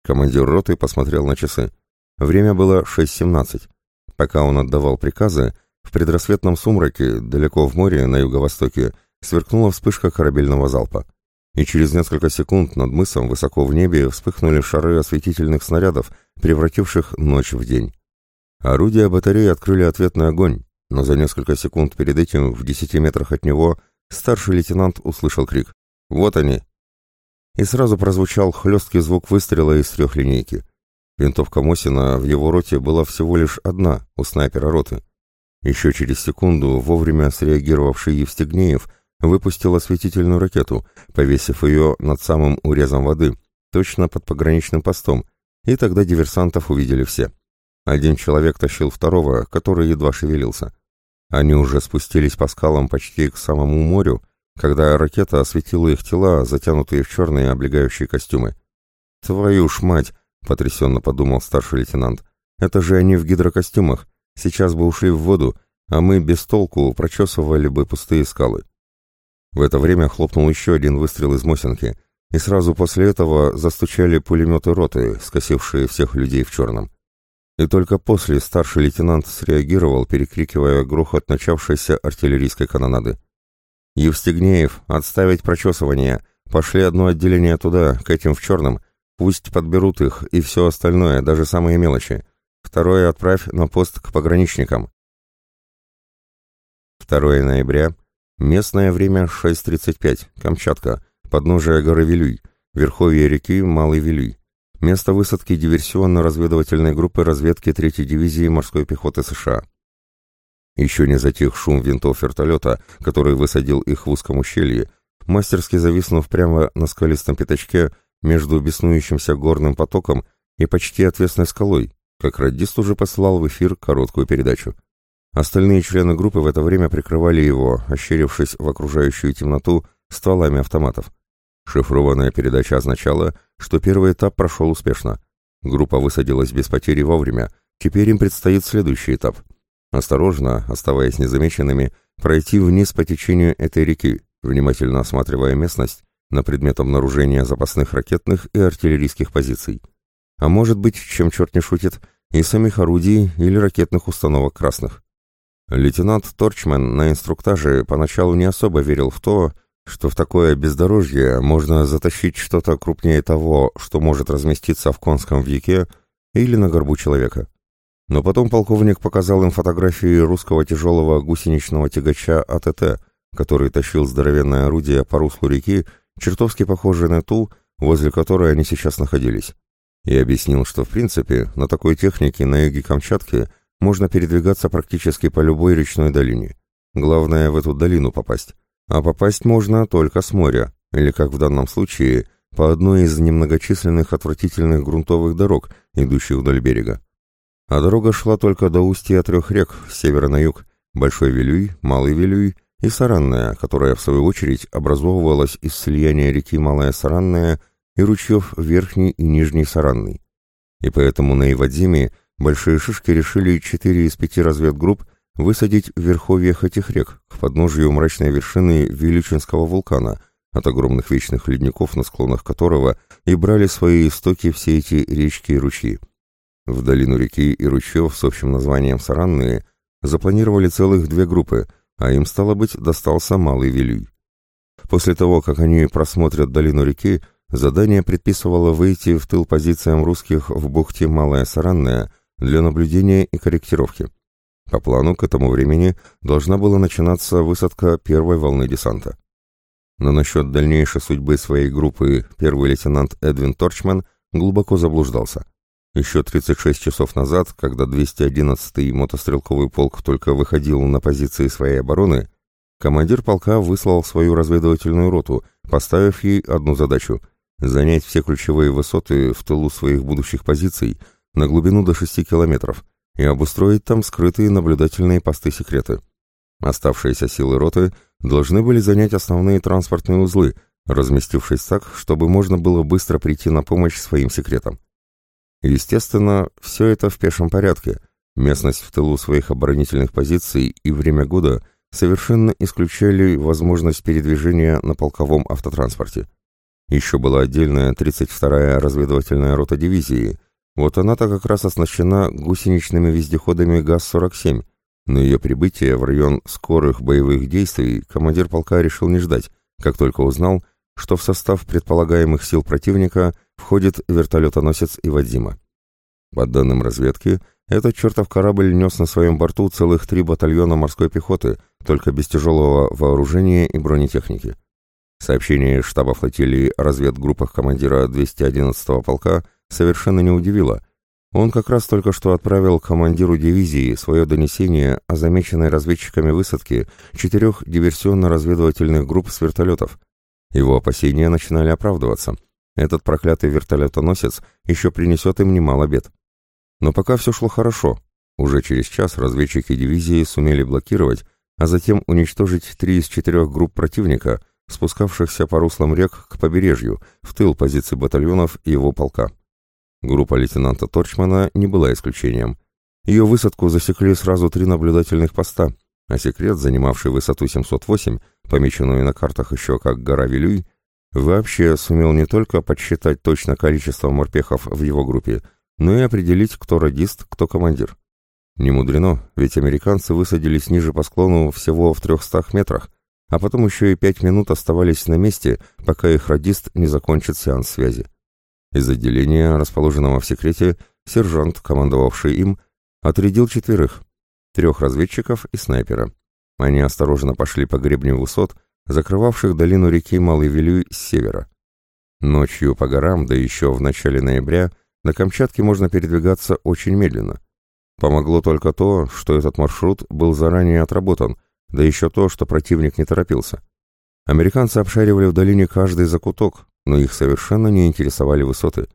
S1: Командир роты посмотрел на часы. Время было 6.17. Пока он отдавал приказы, в предрассветном сумраке, далеко в море, на юго-востоке, сверкнула вспышка корабельного залпа. И через несколько секунд над мысом высоко в небе вспыхнули шары осветительных снарядов, превративших ночь в день. Орудия батареи открыли ответный огонь, но за несколько секунд перед этим, в десяти метрах от него, старший лейтенант услышал крик «Вот они!» И сразу прозвучал хлесткий звук выстрела из трехлинейки. Винтовка Мосина в его роте была всего лишь одна, у снайпера роты. Еще через секунду вовремя среагировавший Евстигнеев выпустил осветительную ракету, повесив ее над самым урезом воды, точно под пограничным постом, и тогда диверсантов увидели все. Один человек тащил второго, который едва шевелился. Они уже спустились по скалам почти к самому морю, когда ракета осветила их тела, затянутые в черные облегающие костюмы. «Твою ж мать!» — потрясенно подумал старший лейтенант. «Это же они в гидрокостюмах. Сейчас бы ушли в воду, а мы без толку прочесывали бы пустые скалы». В это время хлопнул еще один выстрел из Мосинки, и сразу после этого застучали пулеметы роты, скосившие всех людей в черном. И только после старший лейтенант среагировал, перекрикивая грохот начавшейся артиллерийской канонады. «Евстигнеев, отставить прочесывание! Пошли одно отделение туда, к этим в черном. Пусть подберут их и все остальное, даже самые мелочи. Второе отправь на пост к пограничникам. 2 ноября, местное время 6.35, Камчатка, подножие горы Вилюй, верховье реки Малый Вилюй. Место высадки диверсионно-разведывательной группы разведки 3-й дивизии морской пехоты США. Еще не затих шум винтов вертолета, который высадил их в узком ущелье, мастерски зависнув прямо на скалистом пятачке между беснующимся горным потоком и почти отвесной скалой, как радист уже послал в эфир короткую передачу. Остальные члены группы в это время прикрывали его, ощерившись в окружающую темноту стволами автоматов. Шифрованная передача означала, что первый этап прошел успешно. Группа высадилась без потери вовремя, теперь им предстоит следующий этап. Осторожно, оставаясь незамеченными, пройти вниз по течению этой реки, внимательно осматривая местность на предмет обнаружения запасных ракетных и артиллерийских позиций. А может быть, чем черт не шутит, и самих орудий или ракетных установок красных. Лейтенант Торчман на инструктаже поначалу не особо верил в то, что в такое бездорожье можно затащить что-то крупнее того, что может разместиться в конском вьюке или на горбу человека. Но потом полковник показал им фотографии русского тяжелого гусеничного тягача АТТ, который тащил здоровенное орудие по руслу реки, чертовски похожее на ту, возле которой они сейчас находились. И объяснил, что в принципе на такой технике на юге Камчатки можно передвигаться практически по любой речной долине. Главное в эту долину попасть. А попасть можно только с моря, или, как в данном случае, по одной из немногочисленных отвратительных грунтовых дорог, идущих вдоль берега. А дорога шла только до устья трех рек, с севера на юг, Большой Вилюй, Малый Вилюй и Саранная, которая, в свою очередь, образовывалась из слияния реки Малая Саранная и ручьев Верхний и Нижний Саранный. И поэтому на Ивадзиме большие шишки решили четыре из пяти разведгрупп высадить в верховьях этих рек, к подножию мрачной вершины Величинского вулкана, от огромных вечных ледников, на склонах которого и брали свои истоки все эти речки и ручьи. В долину реки и ручьев с общим названием Саранные запланировали целых две группы, а им, стало быть, достался Малый Вилюй. После того, как они просмотрят долину реки, задание предписывало выйти в тыл позициям русских в бухте Малая Саранная для наблюдения и корректировки. По плану к этому времени должна была начинаться высадка первой волны десанта. Но насчет дальнейшей судьбы своей группы первый лейтенант Эдвин Торчман глубоко заблуждался. Еще 36 часов назад, когда 211-й мотострелковый полк только выходил на позиции своей обороны, командир полка выслал свою разведывательную роту, поставив ей одну задачу – занять все ключевые высоты в тылу своих будущих позиций на глубину до 6 километров – и обустроить там скрытые наблюдательные посты-секреты. Оставшиеся силы роты должны были занять основные транспортные узлы, разместившись так, чтобы можно было быстро прийти на помощь своим секретам. Естественно, все это в пешем порядке. Местность в тылу своих оборонительных позиций и время года совершенно исключали возможность передвижения на полковом автотранспорте. Еще была отдельная 32-я разведывательная рота дивизии – вот она-то как раз оснащена гусеничными вездеходами ГАЗ-47, но ее прибытие в район скорых боевых действий командир полка решил не ждать, как только узнал, что в состав предполагаемых сил противника входит вертолетоносец Ивадзима. По данным разведки, этот чертов корабль нес на своем борту целых три батальона морской пехоты, только без тяжелого вооружения и бронетехники. Сообщение штаба флотилии разведгруппах командира 211-го полка совершенно не удивило. Он как раз только что отправил командиру дивизии свое донесение о замеченной разведчиками высадке четырех диверсионно-разведывательных групп с вертолетов. Его опасения начинали оправдываться. Этот проклятый вертолетоносец еще принесет им немало бед. Но пока все шло хорошо. Уже через час разведчики дивизии сумели блокировать, а затем уничтожить три из четырех групп противника, спускавшихся по руслам рек к побережью, в тыл позиций батальонов и его полка. Группа лейтенанта Торчмана не была исключением. Ее высадку засекли сразу три наблюдательных поста, а секрет, занимавший высоту 708, помеченную на картах еще как гора Вилюй, вообще сумел не только подсчитать точно количество морпехов в его группе, но и определить, кто радист, кто командир. Не мудрено, ведь американцы высадились ниже по склону всего в трехстах метрах, а потом еще и пять минут оставались на месте, пока их радист не закончит сеанс связи. Из отделения, расположенного в секрете, сержант, командовавший им, отрядил четверых, трех разведчиков и снайпера. Они осторожно пошли по гребню высот, закрывавших долину реки Малый Вилюй с севера. Ночью по горам, да еще в начале ноября, на Камчатке можно передвигаться очень медленно. Помогло только то, что этот маршрут был заранее отработан, да еще то, что противник не торопился. Американцы обшаривали в долине каждый закуток, но их совершенно не интересовали высоты.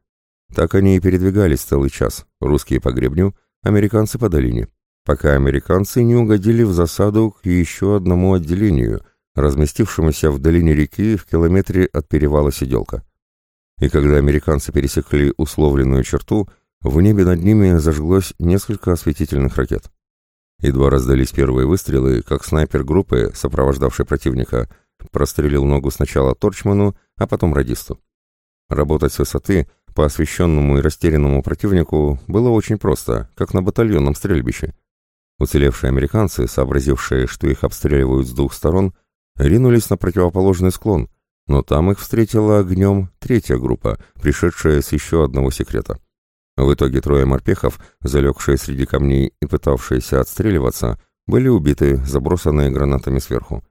S1: Так они и передвигались целый час, русские по гребню, американцы по долине, пока американцы не угодили в засаду к еще одному отделению, разместившемуся в долине реки в километре от перевала Сиделка. И когда американцы пересекли условленную черту, в небе над ними зажглось несколько осветительных ракет. Едва раздались первые выстрелы, как снайпер группы, сопровождавший противника, прострелил ногу сначала Торчману, а потом радисту. Работать с высоты по освещенному и растерянному противнику было очень просто, как на батальонном стрельбище. Уцелевшие американцы, сообразившие, что их обстреливают с двух сторон, ринулись на противоположный склон, но там их встретила огнем третья группа, пришедшая с еще одного секрета. В итоге трое морпехов, залегшие среди камней и пытавшиеся отстреливаться, были убиты, забросанные гранатами сверху.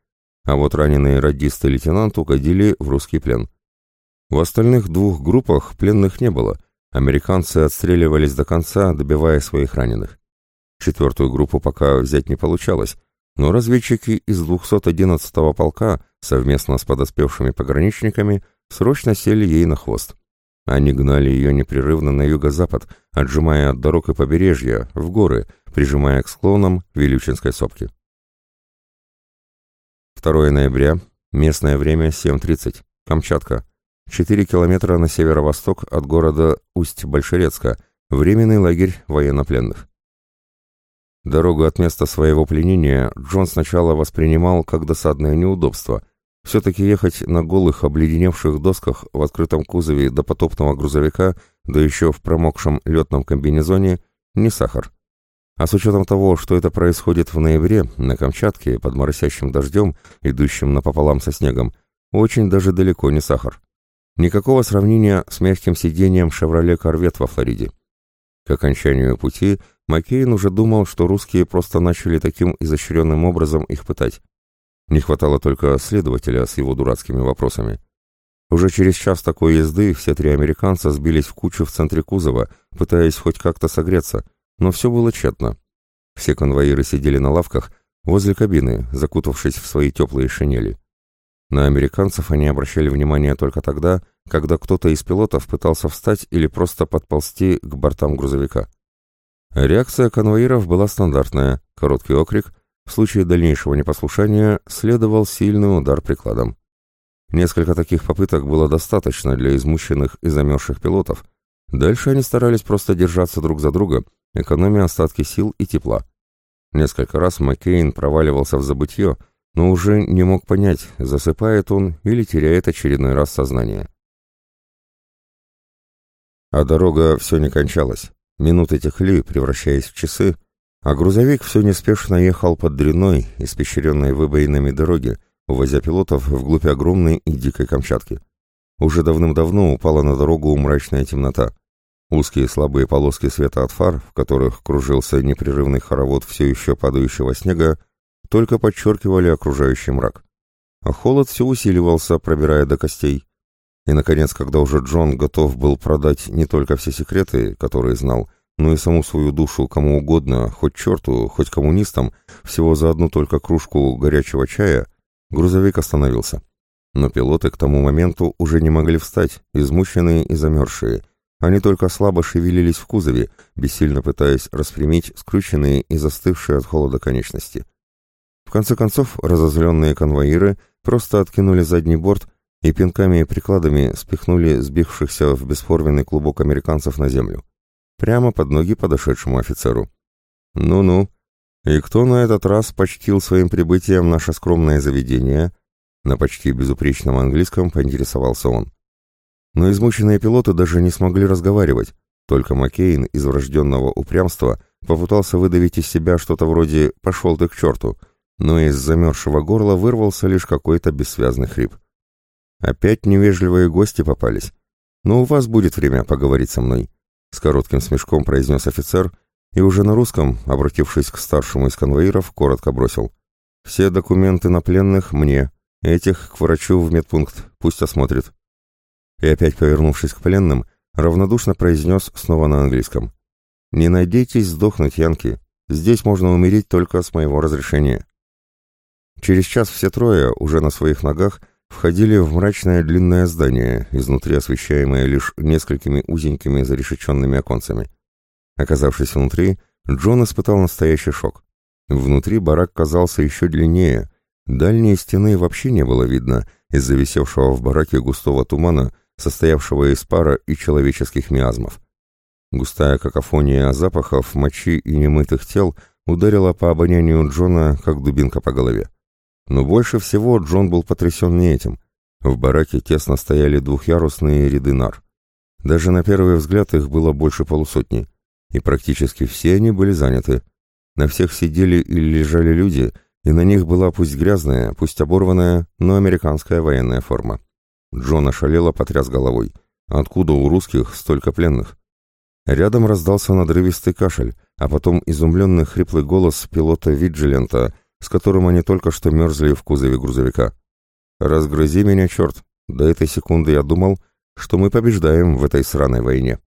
S1: А вот раненые радист и лейтенант угодили в русский плен. В остальных двух группах пленных не было. Американцы отстреливались до конца, добивая своих раненых. Четвертую группу пока взять не получалось, но разведчики из 211-го полка совместно с подоспевшими пограничниками срочно сели ей на хвост. Они гнали ее непрерывно на юго-запад, отжимая от дорог и побережья, в горы, прижимая к склонам Вилючинской сопки. 2 ноября, местное время 7.30, Камчатка. 4 километра на северо-восток от города Усть-Большерецка, временный лагерь военнопленных. Дорогу от места своего пленения Джон сначала воспринимал как досадное неудобство – все-таки ехать на голых, обледеневших досках в открытом кузове до потопного грузовика, да еще в промокшем летном комбинезоне, не сахар. А с учетом того, что это происходит в ноябре на Камчатке под моросящим дождем, идущим напополам со снегом, очень даже далеко не сахар. Никакого сравнения с мягким сиденьем «Шевроле Корвет» во Флориде. К окончанию пути Маккейн уже думал, что русские просто начали таким изощренным образом их пытать. Не хватало только следователя с его дурацкими вопросами. Уже через час такой езды все три американца сбились в кучу в центре кузова, пытаясь хоть как-то согреться, но все было тщетно. Все конвоиры сидели на лавках возле кабины, закутавшись в свои теплые шинели. На американцев они обращали внимание только тогда, когда кто-то из пилотов пытался встать или просто подползти к бортам грузовика. Реакция конвоиров была стандартная, короткий окрик — в случае дальнейшего непослушания следовал сильный удар прикладом. Несколько таких попыток было достаточно для измученных и замерзших пилотов. Дальше они старались просто держаться друг за друга, экономя остатки сил и тепла. Несколько раз Маккейн проваливался в забытье, но уже не мог понять, засыпает он или теряет очередной раз сознание. А дорога все не кончалась. Минуты текли, превращаясь в часы, а грузовик все неспешно ехал под дряной, испещренной выбоинами дороги, увозя пилотов вглубь огромной и дикой Камчатки. Уже давным-давно упала на дорогу мрачная темнота. Узкие слабые полоски света от фар, в которых кружился непрерывный хоровод все еще падающего снега, только подчеркивали окружающий мрак. А холод все усиливался, пробирая до костей. И, наконец, когда уже Джон готов был продать не только все секреты, которые знал, но и саму свою душу кому угодно, хоть черту, хоть коммунистам, всего за одну только кружку горячего чая, грузовик остановился. Но пилоты к тому моменту уже не могли встать, измученные и замерзшие. Они только слабо шевелились в кузове, бессильно пытаясь распрямить скрученные и застывшие от холода конечности. В конце концов, разозленные конвоиры просто откинули задний борт и пинками и прикладами спихнули сбившихся в бесформенный клубок американцев на землю прямо под ноги подошедшему офицеру. «Ну-ну, и кто на этот раз почтил своим прибытием наше скромное заведение?» На почти безупречном английском поинтересовался он. Но измученные пилоты даже не смогли разговаривать, только Маккейн из врожденного упрямства попытался выдавить из себя что-то вроде «пошел ты к черту», но из замерзшего горла вырвался лишь какой-то бессвязный хрип. «Опять невежливые гости попались. Но у вас будет время поговорить со мной. С коротким смешком произнес офицер и уже на русском, обратившись к старшему из конвоиров, коротко бросил. Все документы на пленных мне, этих к врачу в медпункт, пусть осмотрит». И опять повернувшись к пленным, равнодушно произнес снова на английском. «Не надейтесь сдохнуть, Янки. Здесь можно умереть только с моего разрешения». Через час все трое, уже на своих ногах, входили в мрачное длинное здание, изнутри освещаемое лишь несколькими узенькими зарешеченными оконцами. Оказавшись внутри, Джон испытал настоящий шок. Внутри барак казался еще длиннее, дальней стены вообще не было видно из-за висевшего в бараке густого тумана, состоявшего из пара и человеческих миазмов. Густая какофония запахов, мочи и немытых тел ударила по обонянию Джона, как дубинка по голове. Но больше всего Джон был потрясен не этим. В бараке тесно стояли двухъярусные ряды нар. Даже на первый взгляд их было больше полусотни, и практически все они были заняты. На всех сидели или лежали люди, и на них была пусть грязная, пусть оборванная, но американская военная форма. Джон ошалело потряс головой. Откуда у русских столько пленных? Рядом раздался надрывистый кашель, а потом изумленный хриплый голос пилота Виджилента — с которым они только что мерзли в кузове грузовика. «Разгрызи меня, черт! До этой секунды я думал, что мы побеждаем в этой сраной войне».